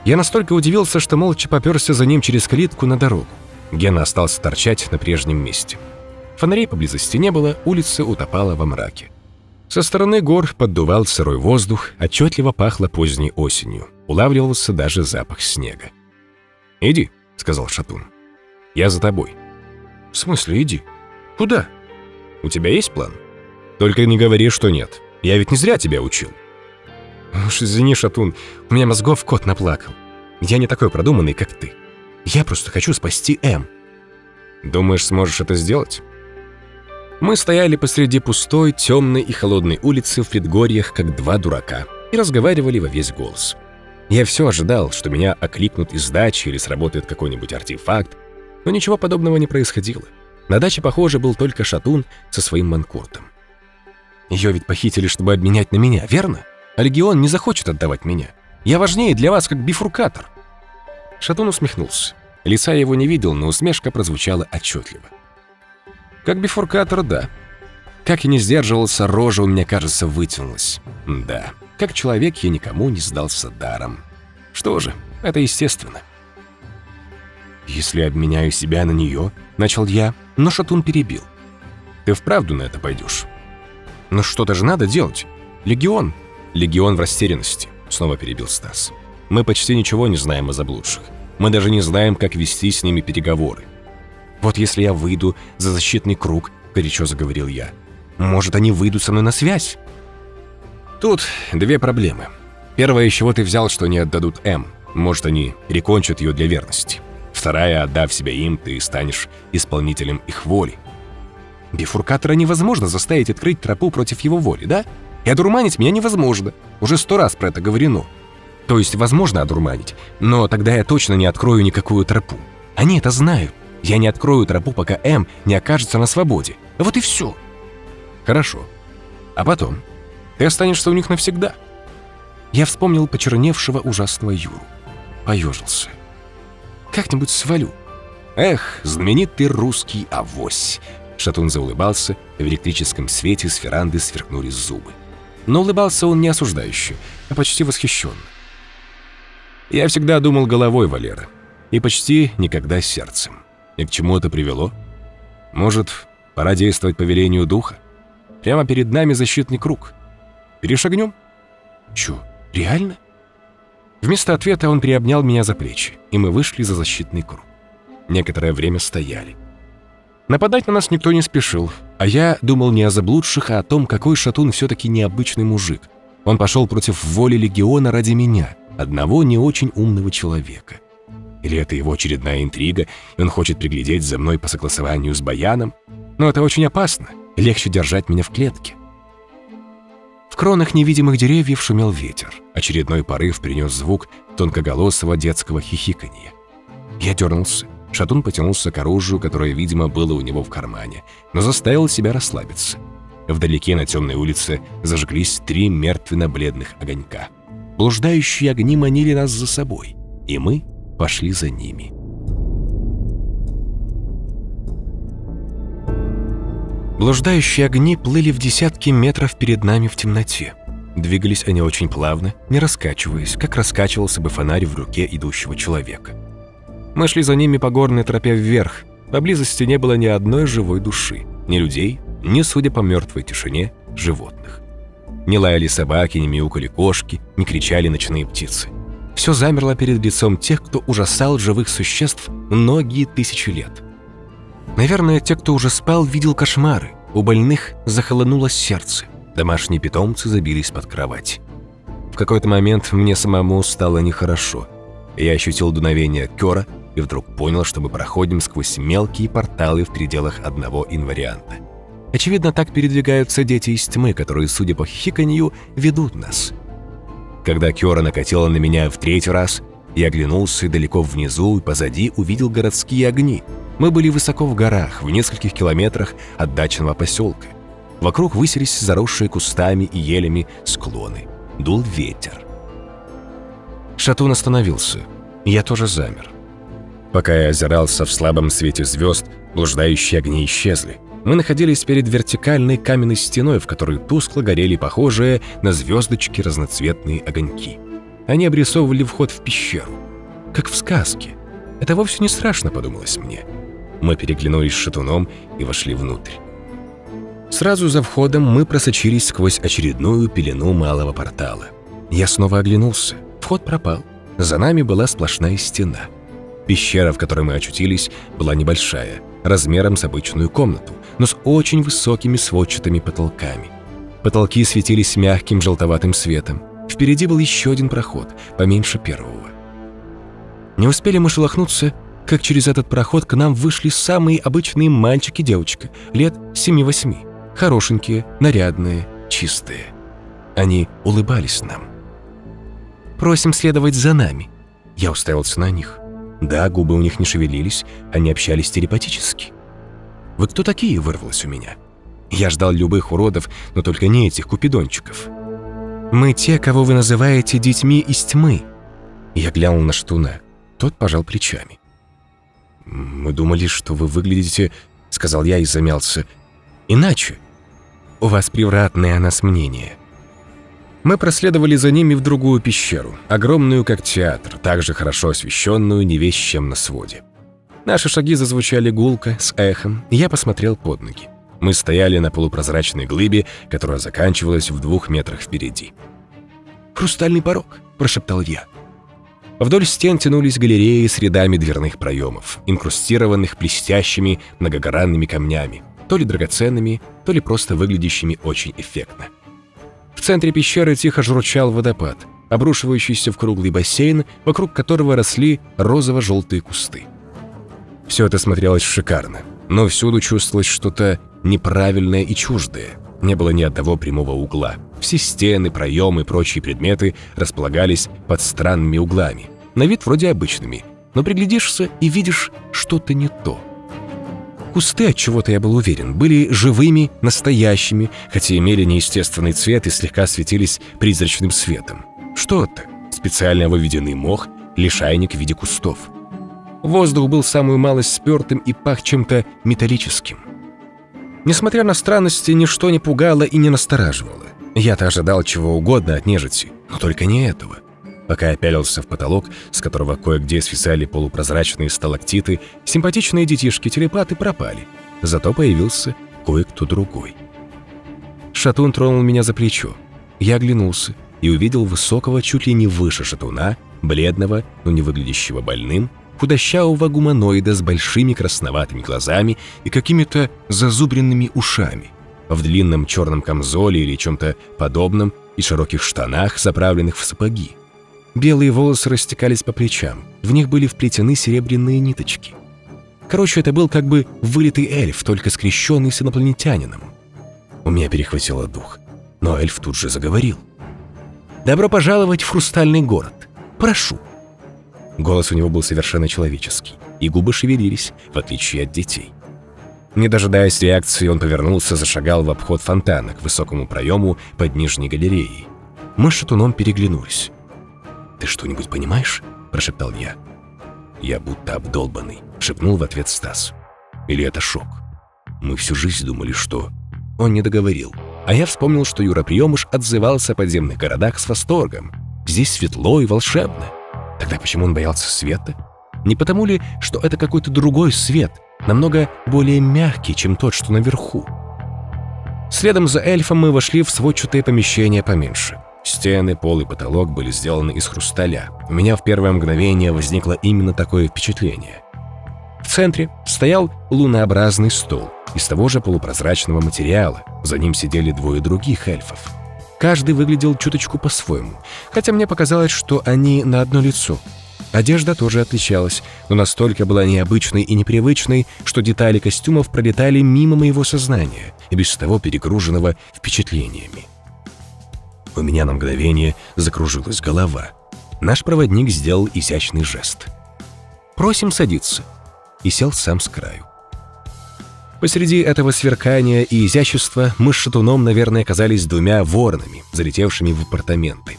Я настолько удивился, что молча поперся за ним через калитку на дорогу. Гена остался торчать на прежнем месте. Фонарей поблизости не было, улица утопала во мраке. Со стороны гор поддувал сырой воздух, отчетливо пахло поздней осенью. Улавливался даже запах снега. «Иди», — сказал Шатун. «Я за тобой». «В смысле иди? Куда?» «У тебя есть план?» «Только не говори, что нет. Я ведь не зря тебя учил». «Уж извини, Шатун, у меня мозгов кот наплакал. Я не такой продуманный, как ты. Я просто хочу спасти М». «Думаешь, сможешь это сделать?» Мы стояли посреди пустой, темной и холодной улицы в предгорьях, как два дурака, и разговаривали во весь голос. Я все ожидал, что меня окликнут из дачи или сработает какой-нибудь артефакт, но ничего подобного не происходило. На даче, похоже, был только Шатун со своим манкуртом. Ее ведь похитили, чтобы обменять на меня, верно? А Легион не захочет отдавать меня. Я важнее для вас, как бифуркатор. Шатун усмехнулся. Лица его не видел, но усмешка прозвучала отчетливо. Как бифуркатор, да. Как я не сдерживался, рожа у меня, кажется, вытянулась. Да. Как человек я никому не сдался даром. Что же, это естественно. «Если обменяю себя на нее», — начал я, но Шатун перебил. «Ты вправду на это пойдешь?» «Но что-то же надо делать. Легион». «Легион в растерянности», — снова перебил Стас. «Мы почти ничего не знаем о заблудших. Мы даже не знаем, как вести с ними переговоры. Вот если я выйду за защитный круг, — горячо заговорил я, — может, они выйдут со мной на связь?» Тут две проблемы. Первая, из чего ты взял, что не отдадут М. Может, они перекончат ее для верности. Вторая, отдав себя им, ты станешь исполнителем их воли. Бифуркатора невозможно заставить открыть тропу против его воли, да? И одурманить меня невозможно. Уже сто раз про это говорено. То есть возможно одурманить, но тогда я точно не открою никакую тропу. Они это знают. Я не открою тропу, пока М не окажется на свободе. Вот и все. Хорошо. А потом ты останешься у них навсегда. Я вспомнил почерневшего ужасного Юру. Поежился. Как-нибудь свалю. Эх, знаменитый русский авось. Шатун заулыбался, в электрическом свете с веранды сверкнули зубы. Но улыбался он не осуждающе, а почти восхищенно. Я всегда думал головой, Валера, и почти никогда сердцем. И к чему это привело? Может, пора действовать по велению духа? Прямо перед нами защитный круг. Перешагнем?» «Чё, реально?» Вместо ответа он приобнял меня за плечи, и мы вышли за защитный круг. Некоторое время стояли. Нападать на нас никто не спешил. А я думал не о заблудших, а о том, какой Шатун все-таки необычный мужик. Он пошел против воли легиона ради меня, одного не очень умного человека. Или это его очередная интрига, и он хочет приглядеть за мной по согласованию с Баяном? Но это очень опасно, легче держать меня в клетке. В кронах невидимых деревьев шумел ветер. Очередной порыв принес звук тонкоголосого детского хихиканья. Я дернулся. Шатун потянулся к оружию, которое, видимо, было у него в кармане, но заставил себя расслабиться. Вдалеке на темной улице зажглись три мертвенно-бледных огонька. Блуждающие огни манили нас за собой, и мы пошли за ними. Блуждающие огни плыли в десятки метров перед нами в темноте. Двигались они очень плавно, не раскачиваясь, как раскачивался бы фонарь в руке идущего человека. Мы шли за ними по горной тропе вверх. Поблизости не было ни одной живой души, ни людей, ни, судя по мертвой тишине, животных. Не лаяли собаки, не мяукали кошки, не кричали ночные птицы. Все замерло перед лицом тех, кто ужасал живых существ многие тысячи лет. Наверное, те, кто уже спал, видел кошмары. У больных захолонуло сердце. Домашние питомцы забились под кровать. В какой-то момент мне самому стало нехорошо. Я ощутил дуновение кёра и вдруг понял, что мы проходим сквозь мелкие порталы в пределах одного инварианта. Очевидно, так передвигаются дети из тьмы, которые, судя по хихиканью, ведут нас. Когда Кёра накатила на меня в третий раз, я оглянулся и далеко внизу и позади увидел городские огни. Мы были высоко в горах, в нескольких километрах от дачного поселка. Вокруг высились заросшие кустами и елями склоны. Дул ветер. Шатун остановился. Я тоже замер. Пока я озирался в слабом свете звезд, блуждающие огни исчезли. Мы находились перед вертикальной каменной стеной, в которой тускло горели похожие на звездочки разноцветные огоньки. Они обрисовывали вход в пещеру. Как в сказке. Это вовсе не страшно, подумалось мне. Мы переглянулись с шатуном и вошли внутрь. Сразу за входом мы просочились сквозь очередную пелену малого портала. Я снова оглянулся. Вход пропал. За нами была сплошная стена — Пещера, в которой мы очутились, была небольшая, размером с обычную комнату, но с очень высокими сводчатыми потолками. Потолки светились мягким желтоватым светом. Впереди был еще один проход, поменьше первого. Не успели мы шелохнуться, как через этот проход к нам вышли самые обычные мальчики и девочка, лет 7-8, хорошенькие, нарядные, чистые. Они улыбались нам. «Просим следовать за нами». Я уставился на них. Да, губы у них не шевелились, они общались телепатически. «Вы кто такие?» — вырвалось у меня. Я ждал любых уродов, но только не этих купидончиков. «Мы те, кого вы называете детьми из тьмы». Я глянул на Штуна. Тот пожал плечами. «Мы думали, что вы выглядите...» — сказал я и замялся. «Иначе. У вас превратное о нас мнение». Мы проследовали за ними в другую пещеру, огромную как театр, также хорошо освещенную не весь чем на своде. Наши шаги зазвучали гулко, с эхом, и я посмотрел под ноги. Мы стояли на полупрозрачной глыбе, которая заканчивалась в двух метрах впереди. «Хрустальный порог», — прошептал я. Вдоль стен тянулись галереи с рядами дверных проемов, инкрустированных блестящими многогранными камнями, то ли драгоценными, то ли просто выглядящими очень эффектно. В центре пещеры тихо журчал водопад, обрушивающийся в круглый бассейн, вокруг которого росли розово-желтые кусты. Все это смотрелось шикарно, но всюду чувствовалось что-то неправильное и чуждое. Не было ни одного прямого угла. Все стены, проемы и прочие предметы располагались под странными углами. На вид вроде обычными, но приглядишься и видишь что-то не то. Кусты, от чего-то я был уверен, были живыми, настоящими, хотя имели неестественный цвет и слегка светились призрачным светом. Что это? Специально выведенный мох, лишайник в виде кустов. Воздух был самую малость спертым и пах чем-то металлическим. Несмотря на странности, ничто не пугало и не настораживало. Я-то ожидал чего угодно от нежити, но только не этого. Пока я пялился в потолок, с которого кое-где свисали полупрозрачные сталактиты, симпатичные детишки-телепаты пропали. Зато появился кое-кто другой. Шатун тронул меня за плечо. Я оглянулся и увидел высокого, чуть ли не выше шатуна, бледного, но не выглядящего больным, худощавого гуманоида с большими красноватыми глазами и какими-то зазубренными ушами, в длинном черном камзоле или чем-то подобном и широких штанах, заправленных в сапоги. Белые волосы растекались по плечам, в них были вплетены серебряные ниточки. Короче, это был как бы вылитый эльф, только скрещенный с инопланетянином. У меня перехватило дух, но эльф тут же заговорил. «Добро пожаловать в хрустальный город. Прошу». Голос у него был совершенно человеческий, и губы шевелились, в отличие от детей. Не дожидаясь реакции, он повернулся, зашагал в обход фонтана к высокому проему под нижней галереей. Мы с Шатуном переглянулись. «Ты что-нибудь понимаешь?» – прошептал я. «Я будто обдолбанный», – шепнул в ответ Стас. «Или это шок? Мы всю жизнь думали, что...» Он не договорил. А я вспомнил, что Юра Приемыш отзывался о подземных городах с восторгом. Здесь светло и волшебно. Тогда почему он боялся света? Не потому ли, что это какой-то другой свет, намного более мягкий, чем тот, что наверху? Следом за эльфом мы вошли в сводчатое помещение поменьше. Стены, пол и потолок были сделаны из хрусталя. У меня в первое мгновение возникло именно такое впечатление. В центре стоял лунообразный стол из того же полупрозрачного материала. За ним сидели двое других эльфов. Каждый выглядел чуточку по-своему, хотя мне показалось, что они на одно лицо. Одежда тоже отличалась, но настолько была необычной и непривычной, что детали костюмов пролетали мимо моего сознания и без того перегруженного впечатлениями. У меня на мгновение закружилась голова. Наш проводник сделал изящный жест. «Просим садиться», и сел сам с краю. Посреди этого сверкания и изящества мы с Шатуном, наверное, оказались двумя воронами, залетевшими в апартаменты.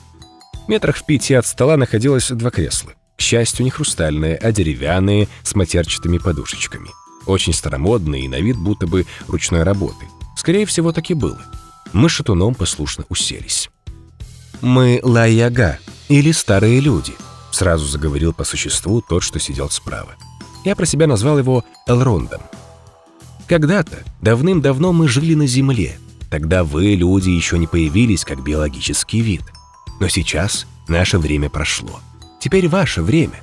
Метрах в пяти от стола находилось два кресла. К счастью, не хрустальные, а деревянные, с матерчатыми подушечками. Очень старомодные и на вид будто бы ручной работы. Скорее всего, так и было. Мы с Шатуном послушно уселись. «Мы Лаяга, или старые люди», — сразу заговорил по существу тот, что сидел справа. Я про себя назвал его Элрондом. Когда-то, давным-давно мы жили на Земле. Тогда вы, люди, еще не появились как биологический вид. Но сейчас наше время прошло. Теперь ваше время.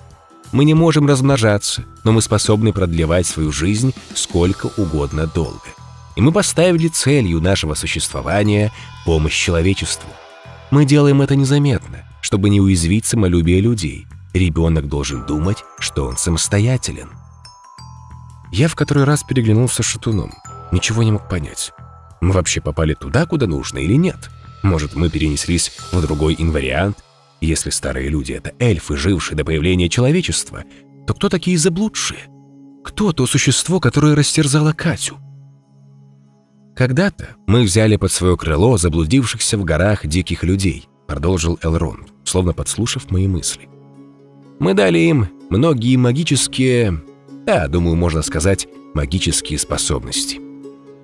Мы не можем размножаться, но мы способны продлевать свою жизнь сколько угодно долго. И мы поставили целью нашего существования помощь человечеству. Мы делаем это незаметно, чтобы не уязвить самолюбие людей. Ребенок должен думать, что он самостоятелен. Я в который раз переглянулся с шатуном. Ничего не мог понять. Мы вообще попали туда, куда нужно или нет? Может, мы перенеслись в другой инвариант? Если старые люди — это эльфы, жившие до появления человечества, то кто такие заблудшие? Кто то существо, которое растерзало Катю? Когда-то мы взяли под свое крыло заблудившихся в горах диких людей, продолжил Элронд, словно подслушав мои мысли. Мы дали им многие магические да, думаю, можно сказать, магические способности.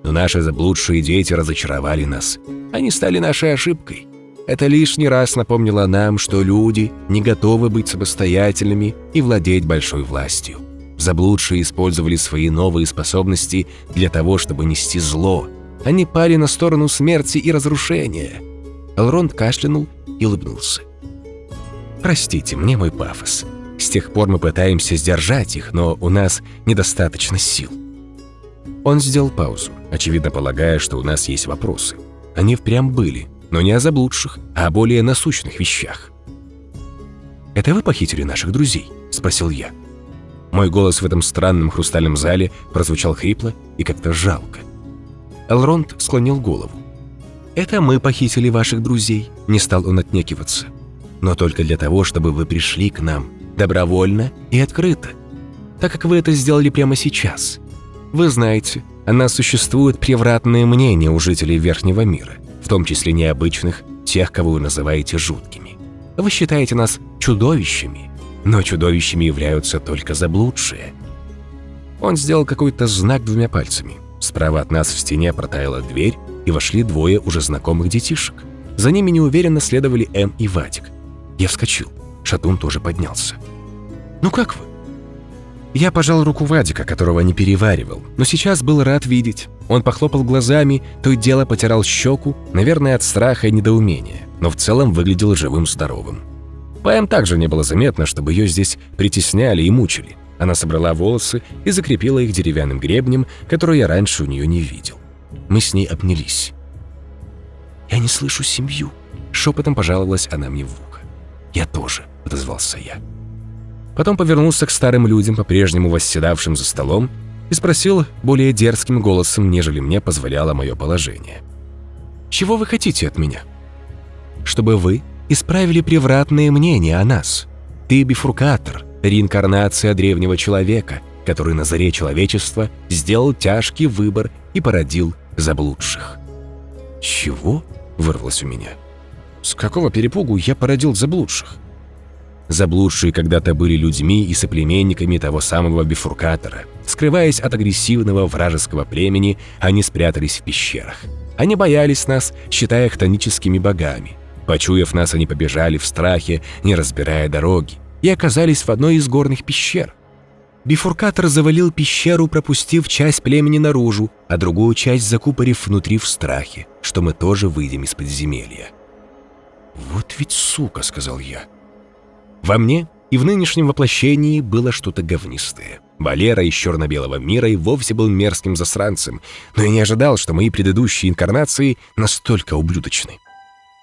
Но наши заблудшие дети разочаровали нас. Они стали нашей ошибкой. Это лишний раз напомнило нам, что люди не готовы быть самостоятельными и владеть большой властью. Заблудшие использовали свои новые способности для того, чтобы нести зло. Они пали на сторону смерти и разрушения. Элронд кашлянул и улыбнулся. «Простите мне мой пафос. С тех пор мы пытаемся сдержать их, но у нас недостаточно сил. Он сделал паузу, очевидно полагая, что у нас есть вопросы. Они впрямь были, но не о заблудших, а о более насущных вещах. «Это вы похитили наших друзей?» – спросил я. Мой голос в этом странном хрустальном зале прозвучал хрипло и как-то жалко. Элронд склонил голову. «Это мы похитили ваших друзей», – не стал он отнекиваться. «Но только для того, чтобы вы пришли к нам добровольно и открыто, так как вы это сделали прямо сейчас. Вы знаете, о нас существует превратное мнение у жителей Верхнего мира, в том числе необычных, тех, кого вы называете жуткими. Вы считаете нас чудовищами, но чудовищами являются только заблудшие. Он сделал какой-то знак двумя пальцами. Справа от нас в стене протаяла дверь, и вошли двое уже знакомых детишек. За ними неуверенно следовали Эм и Вадик. Я вскочил. Шатун тоже поднялся. «Ну как вы?» Я пожал руку Вадика, которого не переваривал, но сейчас был рад видеть. Он похлопал глазами, то и дело потирал щеку, наверное, от страха и недоумения, но в целом выглядел живым-здоровым. Пэм также не было заметно, чтобы ее здесь притесняли и мучили. Она собрала волосы и закрепила их деревянным гребнем, который я раньше у нее не видел. Мы с ней обнялись. «Я не слышу семью», — шепотом пожаловалась она мне в ухо. «Я тоже», — отозвался я. Потом повернулся к старым людям, по-прежнему восседавшим за столом, и спросил более дерзким голосом, нежели мне позволяло мое положение. «Чего вы хотите от меня?» «Чтобы вы исправили превратное мнение о нас. Ты бифуркатор, реинкарнация древнего человека, который на заре человечества сделал тяжкий выбор и породил заблудших». «Чего?» — вырвалось у меня. «С какого перепугу я породил заблудших?» Заблудшие когда-то были людьми и соплеменниками того самого бифуркатора. Скрываясь от агрессивного вражеского племени, они спрятались в пещерах. Они боялись нас, считая их тоническими богами. Почуяв нас, они побежали в страхе, не разбирая дороги, и оказались в одной из горных пещер. Бифуркатор завалил пещеру, пропустив часть племени наружу, а другую часть закупорив внутри в страхе, что мы тоже выйдем из подземелья. «Вот ведь сука», — сказал я. Во мне и в нынешнем воплощении было что-то говнистое. Валера из черно-белого мира и вовсе был мерзким засранцем, но я не ожидал, что мои предыдущие инкарнации настолько ублюдочны.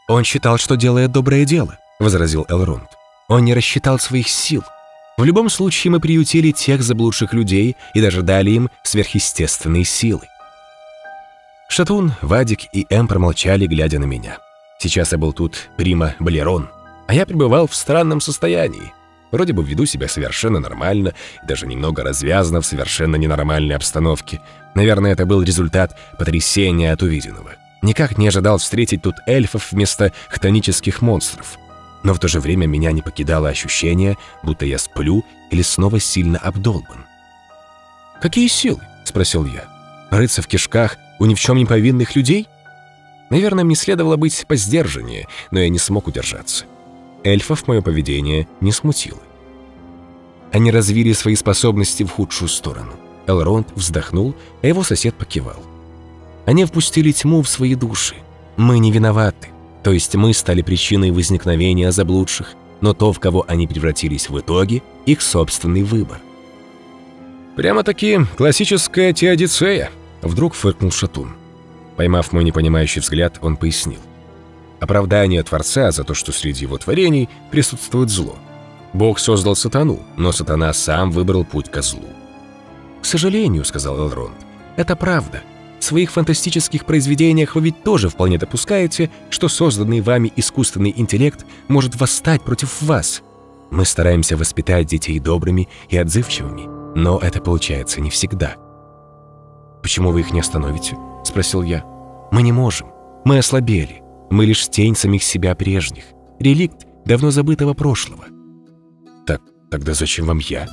«Он считал, что делает доброе дело», — возразил Элронд. «Он не рассчитал своих сил. В любом случае мы приютили тех заблудших людей и даже дали им сверхъестественные силы». Шатун, Вадик и Эм промолчали, глядя на меня. Сейчас я был тут прима Балерон — а я пребывал в странном состоянии. Вроде бы веду себя совершенно нормально даже немного развязно в совершенно ненормальной обстановке. Наверное, это был результат потрясения от увиденного. Никак не ожидал встретить тут эльфов вместо хтонических монстров. Но в то же время меня не покидало ощущение, будто я сплю или снова сильно обдолбан. «Какие силы?» — спросил я. «Рыться в кишках у ни в чем не повинных людей?» Наверное, мне следовало быть поздержаннее, но я не смог удержаться. Эльфов мое поведение не смутило. Они развили свои способности в худшую сторону. Элронд вздохнул, а его сосед покивал. Они впустили тьму в свои души. Мы не виноваты. То есть мы стали причиной возникновения заблудших, но то, в кого они превратились в итоге, их собственный выбор. «Прямо-таки классическая теодицея», — вдруг фыркнул Шатун. Поймав мой непонимающий взгляд, он пояснил оправдание Творца за то, что среди его творений присутствует зло. Бог создал сатану, но сатана сам выбрал путь ко злу. «К сожалению», — сказал Элронд, — «это правда. В своих фантастических произведениях вы ведь тоже вполне допускаете, что созданный вами искусственный интеллект может восстать против вас. Мы стараемся воспитать детей добрыми и отзывчивыми, но это получается не всегда». «Почему вы их не остановите?» — спросил я. «Мы не можем. Мы ослабели. Мы лишь тень самих себя прежних, реликт давно забытого прошлого. Так, тогда зачем вам я?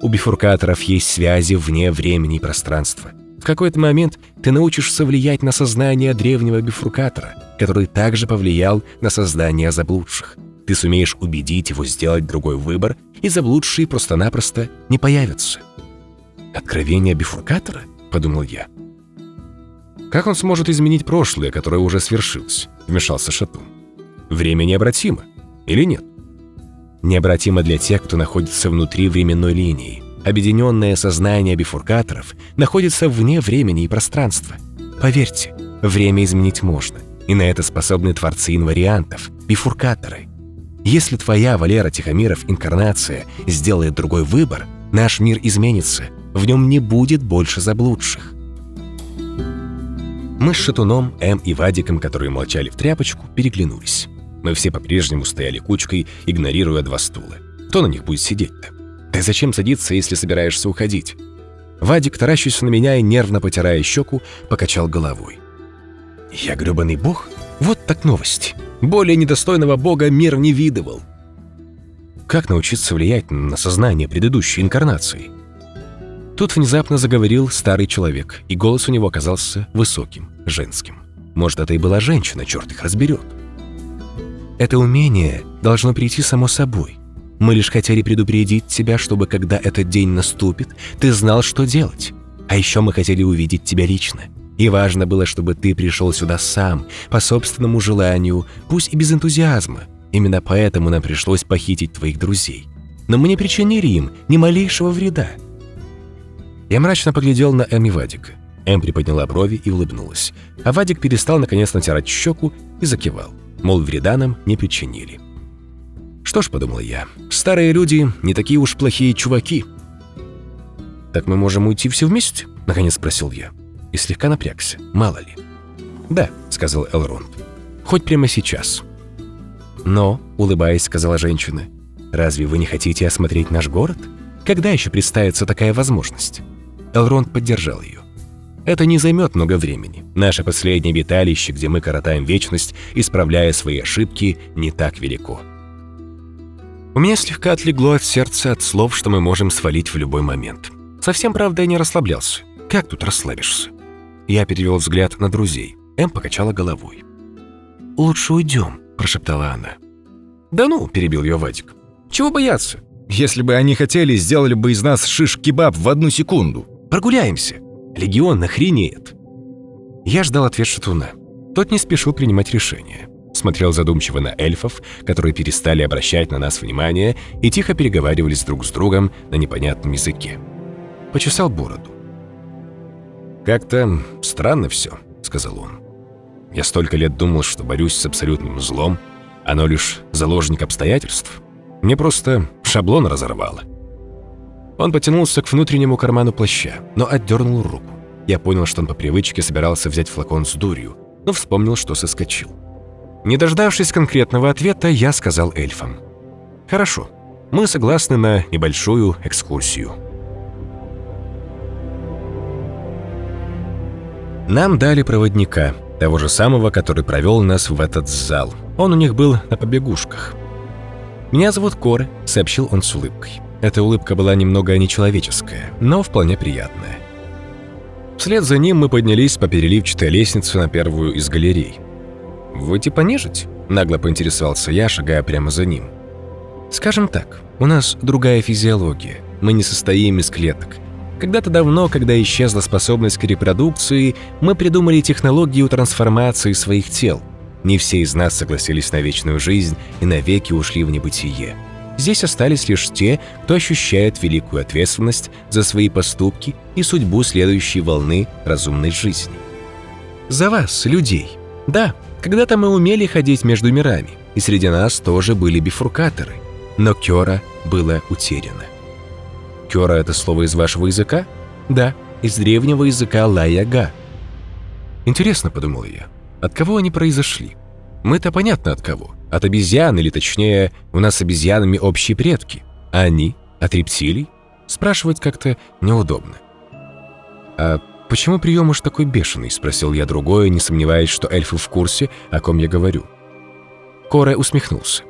У бифуркаторов есть связи вне времени и пространства. В какой-то момент ты научишься влиять на сознание древнего бифуркатора, который также повлиял на создание заблудших. Ты сумеешь убедить его сделать другой выбор, и заблудшие просто-напросто не появятся. «Откровение бифуркатора?» — подумал я. Как он сможет изменить прошлое, которое уже свершилось? Вмешался Шатун. Время необратимо. Или нет? Необратимо для тех, кто находится внутри временной линии. Объединенное сознание бифуркаторов находится вне времени и пространства. Поверьте, время изменить можно. И на это способны творцы инвариантов, бифуркаторы. Если твоя, Валера Тихомиров, инкарнация сделает другой выбор, наш мир изменится. В нем не будет больше заблудших. Мы с Шатуном, М и Вадиком, которые молчали в тряпочку, переглянулись. Мы все по-прежнему стояли кучкой, игнорируя два стула. Кто на них будет сидеть-то? Да зачем садиться, если собираешься уходить? Вадик, таращился на меня и, нервно потирая щеку, покачал головой. «Я грёбаный бог? Вот так новость. Более недостойного бога мир не видывал». Как научиться влиять на сознание предыдущей инкарнации? Тут внезапно заговорил старый человек, и голос у него оказался высоким, женским. Может, это и была женщина, черт их разберет. Это умение должно прийти само собой. Мы лишь хотели предупредить тебя, чтобы когда этот день наступит, ты знал, что делать. А еще мы хотели увидеть тебя лично. И важно было, чтобы ты пришел сюда сам, по собственному желанию, пусть и без энтузиазма. Именно поэтому нам пришлось похитить твоих друзей. но мы не причинили им ни малейшего вреда». Я мрачно поглядел на Эм и Вадика. Эм приподняла брови и улыбнулась, а Вадик перестал наконец натирать щеку и закивал, мол, вреда нам не причинили. Что ж, подумал я, старые люди не такие уж плохие чуваки. «Так мы можем уйти все вместе?» — наконец спросил я. И слегка напрягся, мало ли. «Да», — сказал Элронд, — «хоть прямо сейчас». «Но», — улыбаясь, сказала женщина, — «разве вы не хотите осмотреть наш город? Когда еще представится такая возможность?» Элронд поддержал ее. Это не займет много времени. Наше последнее обиталище, где мы коротаем вечность, исправляя свои ошибки, не так велико. У меня слегка отлегло от сердца от слов, что мы можем свалить в любой момент. Совсем, правда, я не расслаблялся. Как тут расслабишься? Я перевел взгляд на друзей. Эм покачала головой. «Лучше уйдем», – прошептала она. «Да ну», – перебил ее Вадик. «Чего бояться? Если бы они хотели, сделали бы из нас шиш-кебаб в одну секунду. Прогуляемся. Легион нахренеет». Я ждал ответ Шатуна. Тот не спешил принимать решение. Смотрел задумчиво на эльфов, которые перестали обращать на нас внимание и тихо переговаривались друг с другом на непонятном языке. Почесал бороду. «Как-то странно все», — сказал он. «Я столько лет думал, что борюсь с абсолютным злом. Оно лишь заложник обстоятельств. Мне просто шаблон разорвало». Он потянулся к внутреннему карману плаща, но отдернул руку. Я понял, что он по привычке собирался взять флакон с дурью, но вспомнил, что соскочил. Не дождавшись конкретного ответа, я сказал эльфам. «Хорошо, мы согласны на небольшую экскурсию». Нам дали проводника, того же самого, который провел нас в этот зал. Он у них был на побегушках. «Меня зовут Коры», — сообщил он с улыбкой. Эта улыбка была немного нечеловеческая, но вполне приятная. Вслед за ним мы поднялись по переливчатой лестнице на первую из галерей. «Вы типа нежить?» – нагло поинтересовался я, шагая прямо за ним. «Скажем так, у нас другая физиология. Мы не состоим из клеток. Когда-то давно, когда исчезла способность к репродукции, мы придумали технологию трансформации своих тел. Не все из нас согласились на вечную жизнь и навеки ушли в небытие. Здесь остались лишь те, кто ощущает великую ответственность за свои поступки и судьбу следующей волны разумной жизни. За вас, людей. Да, когда-то мы умели ходить между мирами, и среди нас тоже были бифуркаторы. Но Кёра было утеряно. Кёра — это слово из вашего языка? Да, из древнего языка Ла-Яга. Интересно, подумал я, от кого они произошли? Мы-то понятно от кого. От обезьян, или точнее, у нас с обезьянами общие предки. А они? От рептилий? Спрашивать как-то неудобно. «А почему прием уж такой бешеный?» – спросил я другое, не сомневаясь, что эльфы в курсе, о ком я говорю. Коре усмехнулся.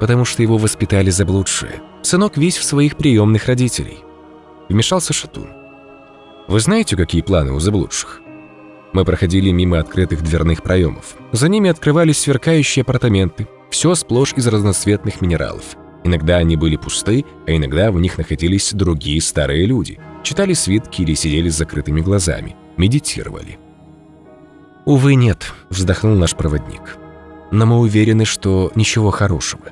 «Потому что его воспитали заблудшие. Сынок весь в своих приемных родителей». Вмешался Шатун. «Вы знаете, какие планы у заблудших?» Мы проходили мимо открытых дверных проемов. За ними открывались сверкающие апартаменты, все сплошь из разноцветных минералов. Иногда они были пусты, а иногда в них находились другие старые люди. Читали свитки или сидели с закрытыми глазами, медитировали. «Увы, нет», — вздохнул наш проводник. «Но мы уверены, что ничего хорошего».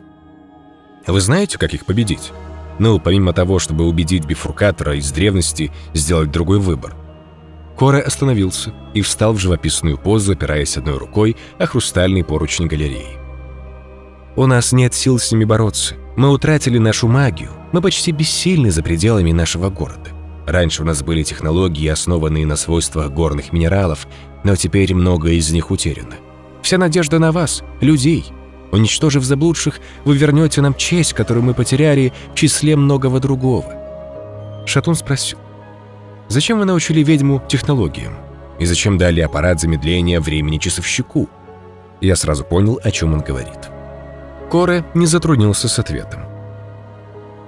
«Вы знаете, как их победить?» Ну, помимо того, чтобы убедить бифуркатора из древности сделать другой выбор — Кора остановился и встал в живописную позу, опираясь одной рукой о хрустальный поручень галереи. «У нас нет сил с ними бороться. Мы утратили нашу магию. Мы почти бессильны за пределами нашего города. Раньше у нас были технологии, основанные на свойствах горных минералов, но теперь многое из них утеряно. Вся надежда на вас, людей. Уничтожив заблудших, вы вернете нам честь, которую мы потеряли в числе многого другого». Шатун спросил. Зачем вы научили ведьму технологиям? И зачем дали аппарат замедления времени часовщику? Я сразу понял, о чем он говорит. Коре не затруднился с ответом.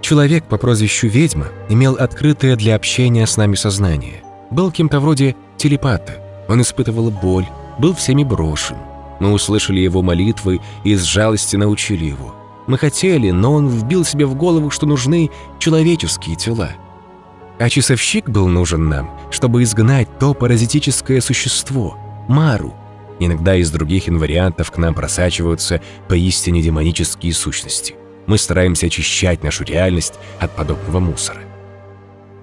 Человек по прозвищу Ведьма имел открытое для общения с нами сознание. Был кем-то вроде телепата. Он испытывал боль, был всеми брошен. Мы услышали его молитвы и из жалости научили его. Мы хотели, но он вбил себе в голову, что нужны человеческие тела. А часовщик был нужен нам, чтобы изгнать то паразитическое существо – Мару. Иногда из других инвариантов к нам просачиваются поистине демонические сущности. Мы стараемся очищать нашу реальность от подобного мусора.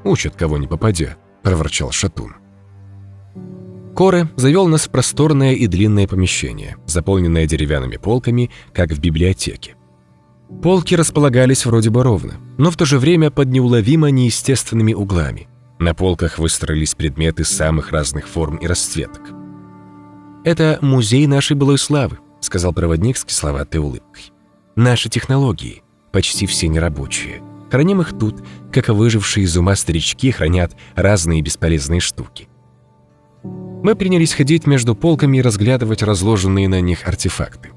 «Учат кого не попадя», — проворчал Шатун. Коре завел нас в просторное и длинное помещение, заполненное деревянными полками, как в библиотеке. Полки располагались вроде бы ровно, но в то же время под неуловимо неестественными углами. На полках выстроились предметы самых разных форм и расцветок. «Это музей нашей былой славы», — сказал проводник с кисловатой улыбкой. «Наши технологии, почти все нерабочие. Храним их тут, как выжившие из ума старички хранят разные бесполезные штуки. Мы принялись ходить между полками и разглядывать разложенные на них артефакты.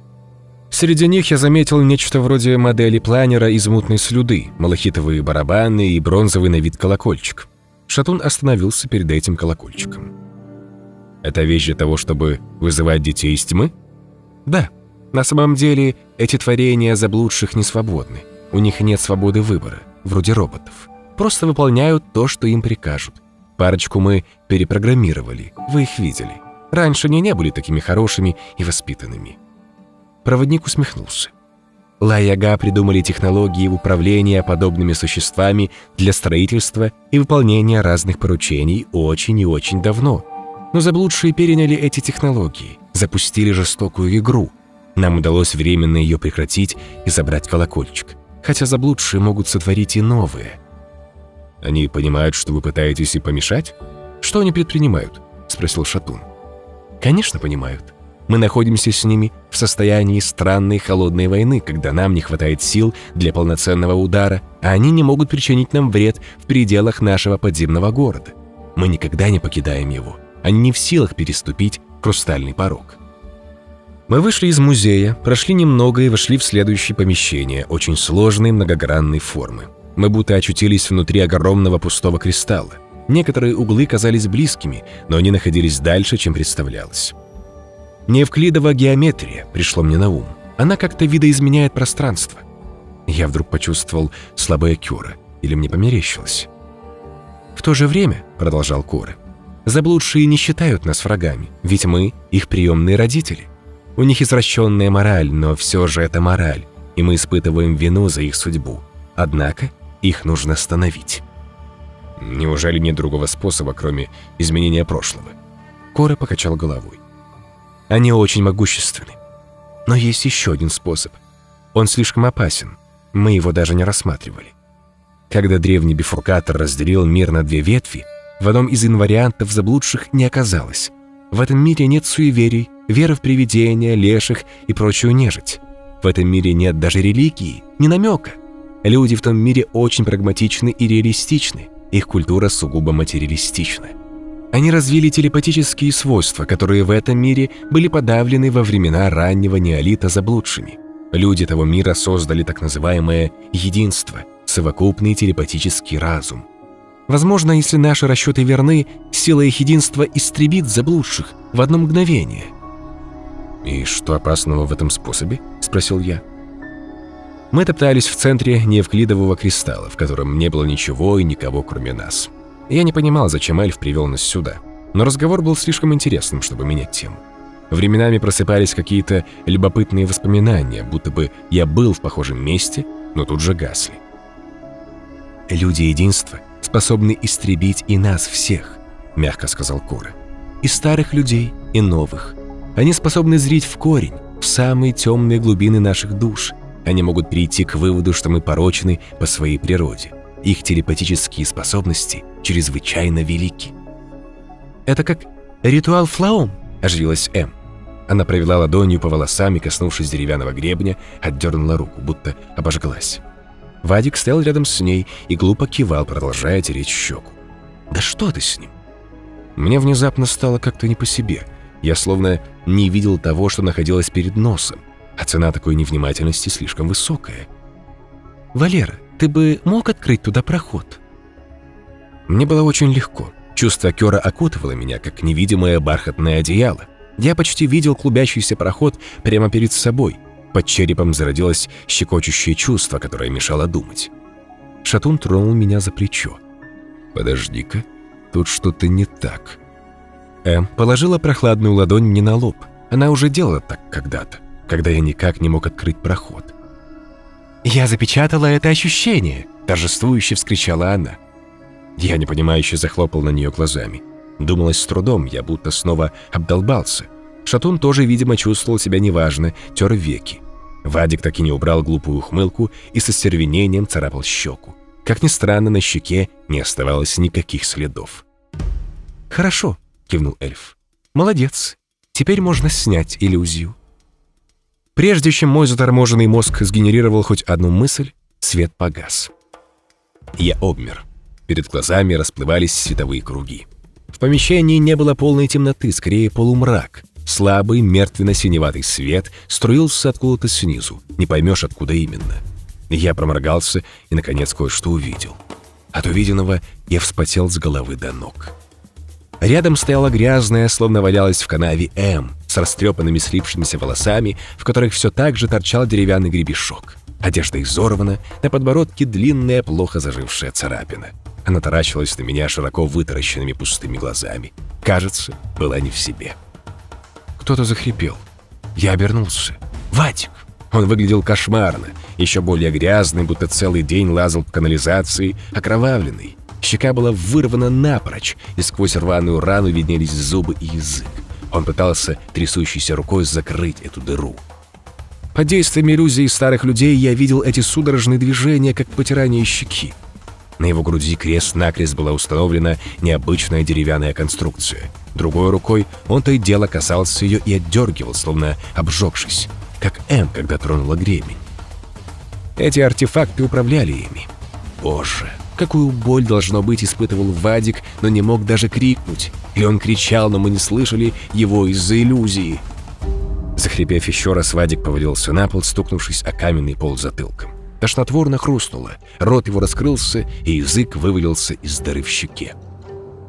Среди них я заметил нечто вроде модели планера из мутной слюды, малахитовые барабаны и бронзовый на вид колокольчик. Шатун остановился перед этим колокольчиком. «Это вещь для того, чтобы вызывать детей из тьмы?» «Да. На самом деле, эти творения заблудших не свободны. У них нет свободы выбора, вроде роботов. Просто выполняют то, что им прикажут. Парочку мы перепрограммировали, вы их видели. Раньше они не были такими хорошими и воспитанными. Проводник усмехнулся. Лаяга придумали технологии управления подобными существами для строительства и выполнения разных поручений очень и очень давно. Но заблудшие переняли эти технологии, запустили жестокую игру. Нам удалось временно ее прекратить и забрать колокольчик. Хотя заблудшие могут сотворить и новые – они понимают, что вы пытаетесь им помешать? Что они предпринимают?» — спросил Шатун. «Конечно, понимают. Мы находимся с ними в состоянии странной холодной войны, когда нам не хватает сил для полноценного удара, а они не могут причинить нам вред в пределах нашего подземного города. Мы никогда не покидаем его. Они не в силах переступить хрустальный порог». Мы вышли из музея, прошли немного и вошли в следующее помещение, очень сложной многогранной формы. Мы будто очутились внутри огромного пустого кристалла. Некоторые углы казались близкими, но они находились дальше, чем представлялось. Неевклидова геометрия пришло мне на ум. Она как-то видоизменяет пространство. Я вдруг почувствовал слабое кюра, или мне померещилось. В то же время, продолжал Кора, заблудшие не считают нас врагами, ведь мы их приемные родители. У них извращенная мораль, но все же это мораль, и мы испытываем вину за их судьбу. Однако их нужно остановить. Неужели нет другого способа, кроме изменения прошлого? Кора покачал головой. Они очень могущественны. Но есть еще один способ. Он слишком опасен. Мы его даже не рассматривали. Когда древний бифуркатор разделил мир на две ветви, в одном из инвариантов заблудших не оказалось. В этом мире нет суеверий, веры в привидения, леших и прочую нежить. В этом мире нет даже религии, ни намека. Люди в том мире очень прагматичны и реалистичны, их культура сугубо материалистична. Они развили телепатические свойства, которые в этом мире были подавлены во времена раннего неолита заблудшими. Люди того мира создали так называемое «единство» — совокупный телепатический разум. Возможно, если наши расчеты верны, сила их единства истребит заблудших в одно мгновение. «И что опасного в этом способе?» — спросил я. Мы топтались в центре неевклидового кристалла, в котором не было ничего и никого, кроме нас. Я не понимал, зачем эльф привел нас сюда, но разговор был слишком интересным, чтобы менять тему. Временами просыпались какие-то любопытные воспоминания, будто бы я был в похожем месте, но тут же гасли. «Люди единства способны истребить и нас всех», — мягко сказал Кора. «И старых людей, и новых. Они способны зрить в корень, в самые темные глубины наших душ, они могут прийти к выводу, что мы порочны по своей природе. Их телепатические способности чрезвычайно велики. «Это как ритуал флаум», — оживилась М. Она провела ладонью по волосам и, коснувшись деревянного гребня, отдернула руку, будто обожглась. Вадик стоял рядом с ней и глупо кивал, продолжая тереть щеку. «Да что ты с ним?» Мне внезапно стало как-то не по себе. Я словно не видел того, что находилось перед носом а цена такой невнимательности слишком высокая. «Валера, ты бы мог открыть туда проход?» Мне было очень легко. Чувство Кёра окутывало меня, как невидимое бархатное одеяло. Я почти видел клубящийся проход прямо перед собой. Под черепом зародилось щекочущее чувство, которое мешало думать. Шатун тронул меня за плечо. «Подожди-ка, тут что-то не так». Эм положила прохладную ладонь мне на лоб. Она уже делала так когда-то когда я никак не мог открыть проход. «Я запечатала это ощущение!» — торжествующе вскричала она. Я непонимающе захлопал на нее глазами. Думалось с трудом, я будто снова обдолбался. Шатун тоже, видимо, чувствовал себя неважно, тер веки. Вадик так и не убрал глупую ухмылку и со стервенением царапал щеку. Как ни странно, на щеке не оставалось никаких следов. «Хорошо», — кивнул эльф. «Молодец. Теперь можно снять иллюзию». Прежде чем мой заторможенный мозг сгенерировал хоть одну мысль, свет погас. Я обмер. Перед глазами расплывались световые круги. В помещении не было полной темноты, скорее полумрак. Слабый, мертвенно-синеватый свет струился откуда-то снизу, не поймешь, откуда именно. Я проморгался и, наконец, кое-что увидел. От увиденного я вспотел с головы до ног. Рядом стояла грязная, словно валялась в канаве М, с растрепанными слипшимися волосами, в которых все так же торчал деревянный гребешок. Одежда изорвана, на подбородке длинная, плохо зажившая царапина. Она таращилась на меня широко вытаращенными пустыми глазами. Кажется, была не в себе. Кто-то захрипел. Я обернулся. «Вадик!» Он выглядел кошмарно, еще более грязный, будто целый день лазал по канализации, окровавленный. Щека была вырвана напрочь, и сквозь рваную рану виднелись зубы и язык. Он пытался трясущейся рукой закрыть эту дыру. Под действием иллюзий старых людей я видел эти судорожные движения, как потирание щеки. На его груди крест-накрест была установлена необычная деревянная конструкция. Другой рукой он то и дело касался ее и отдергивал, словно обжегшись, как М, когда тронула гребень. Эти артефакты управляли ими. Боже, какую боль, должно быть, испытывал Вадик, но не мог даже крикнуть. Или он кричал, но мы не слышали его из-за иллюзии. Захрипев еще раз, Вадик повалился на пол, стукнувшись о каменный пол затылком. Тошнотворно хрустнуло, рот его раскрылся, и язык вывалился из дыры в щеке.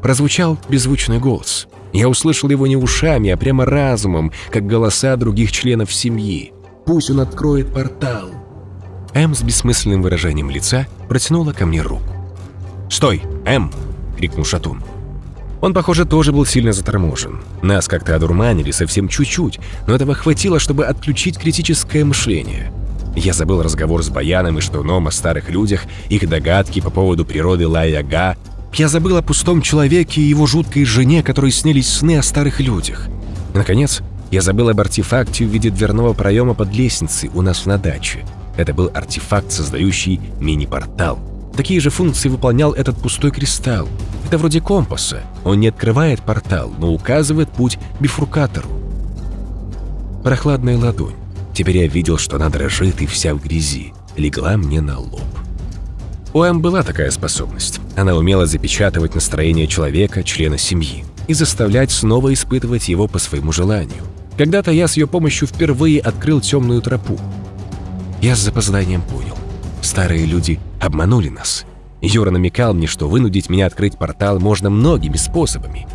Прозвучал беззвучный голос. Я услышал его не ушами, а прямо разумом, как голоса других членов семьи. «Пусть он откроет портал!» Эм с бессмысленным выражением лица протянула ко мне руку. «Стой, Эм!» — крикнул Шатун. Он, похоже, тоже был сильно заторможен. Нас как-то одурманили совсем чуть-чуть, но этого хватило, чтобы отключить критическое мышление. Я забыл разговор с Баяном и Штуном о старых людях, их догадки по поводу природы Лаяга. Я забыл о пустом человеке и его жуткой жене, которой снились сны о старых людях. Наконец, я забыл об артефакте в виде дверного проема под лестницей у нас на даче. Это был артефакт, создающий мини-портал. Такие же функции выполнял этот пустой кристалл. Это вроде компаса. Он не открывает портал, но указывает путь бифуркатору. Прохладная ладонь. Теперь я видел, что она дрожит и вся в грязи. Легла мне на лоб. У Эм была такая способность. Она умела запечатывать настроение человека, члена семьи, и заставлять снова испытывать его по своему желанию. Когда-то я с ее помощью впервые открыл темную тропу. Я с запозданием понял. Старые люди обманули нас. Юра намекал мне, что вынудить меня открыть портал можно многими способами.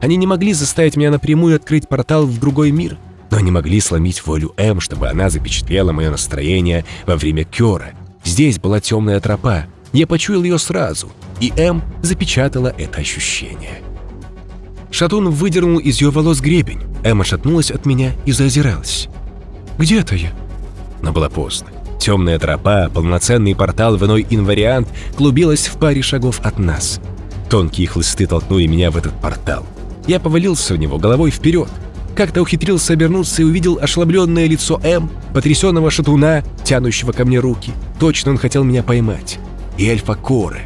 Они не могли заставить меня напрямую открыть портал в другой мир — но не могли сломить волю М, чтобы она запечатлела мое настроение во время Кёра. Здесь была темная тропа. Я почуял ее сразу, и М запечатала это ощущение. Шатун выдернул из ее волос гребень. М отшатнулась от меня и заозиралась. «Где это я?» Но было поздно. Темная тропа, полноценный портал в иной инвариант клубилась в паре шагов от нас. Тонкие хлысты толкнули меня в этот портал. Я повалился в него головой вперед, как-то ухитрился обернуться и увидел ошеломленное лицо М, потрясенного шатуна, тянущего ко мне руки. Точно он хотел меня поймать. И эльфа Коры.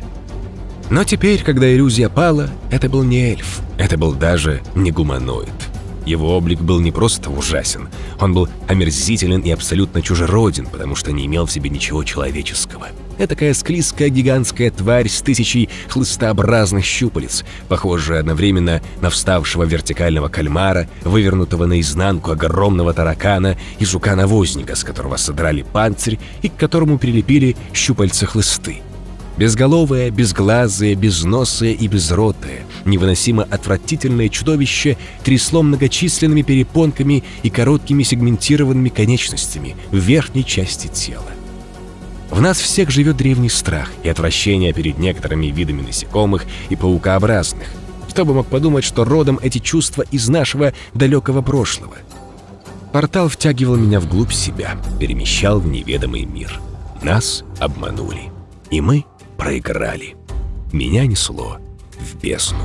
Но теперь, когда иллюзия пала, это был не эльф, это был даже не гуманоид. Его облик был не просто ужасен, он был омерзителен и абсолютно чужероден, потому что не имел в себе ничего человеческого. Этакая склизкая гигантская тварь с тысячей хлыстообразных щупалец, похожая одновременно на вставшего вертикального кальмара, вывернутого наизнанку огромного таракана и жука-навозника, с которого содрали панцирь и к которому прилепили щупальца-хлысты. Безголовое, безглазое, безносое и безротое, невыносимо отвратительное чудовище трясло многочисленными перепонками и короткими сегментированными конечностями в верхней части тела. В нас всех живет древний страх и отвращение перед некоторыми видами насекомых и паукообразных. Кто бы мог подумать, что родом эти чувства из нашего далекого прошлого. Портал втягивал меня вглубь себя, перемещал в неведомый мир. Нас обманули. И мы проиграли. Меня несло в бездну.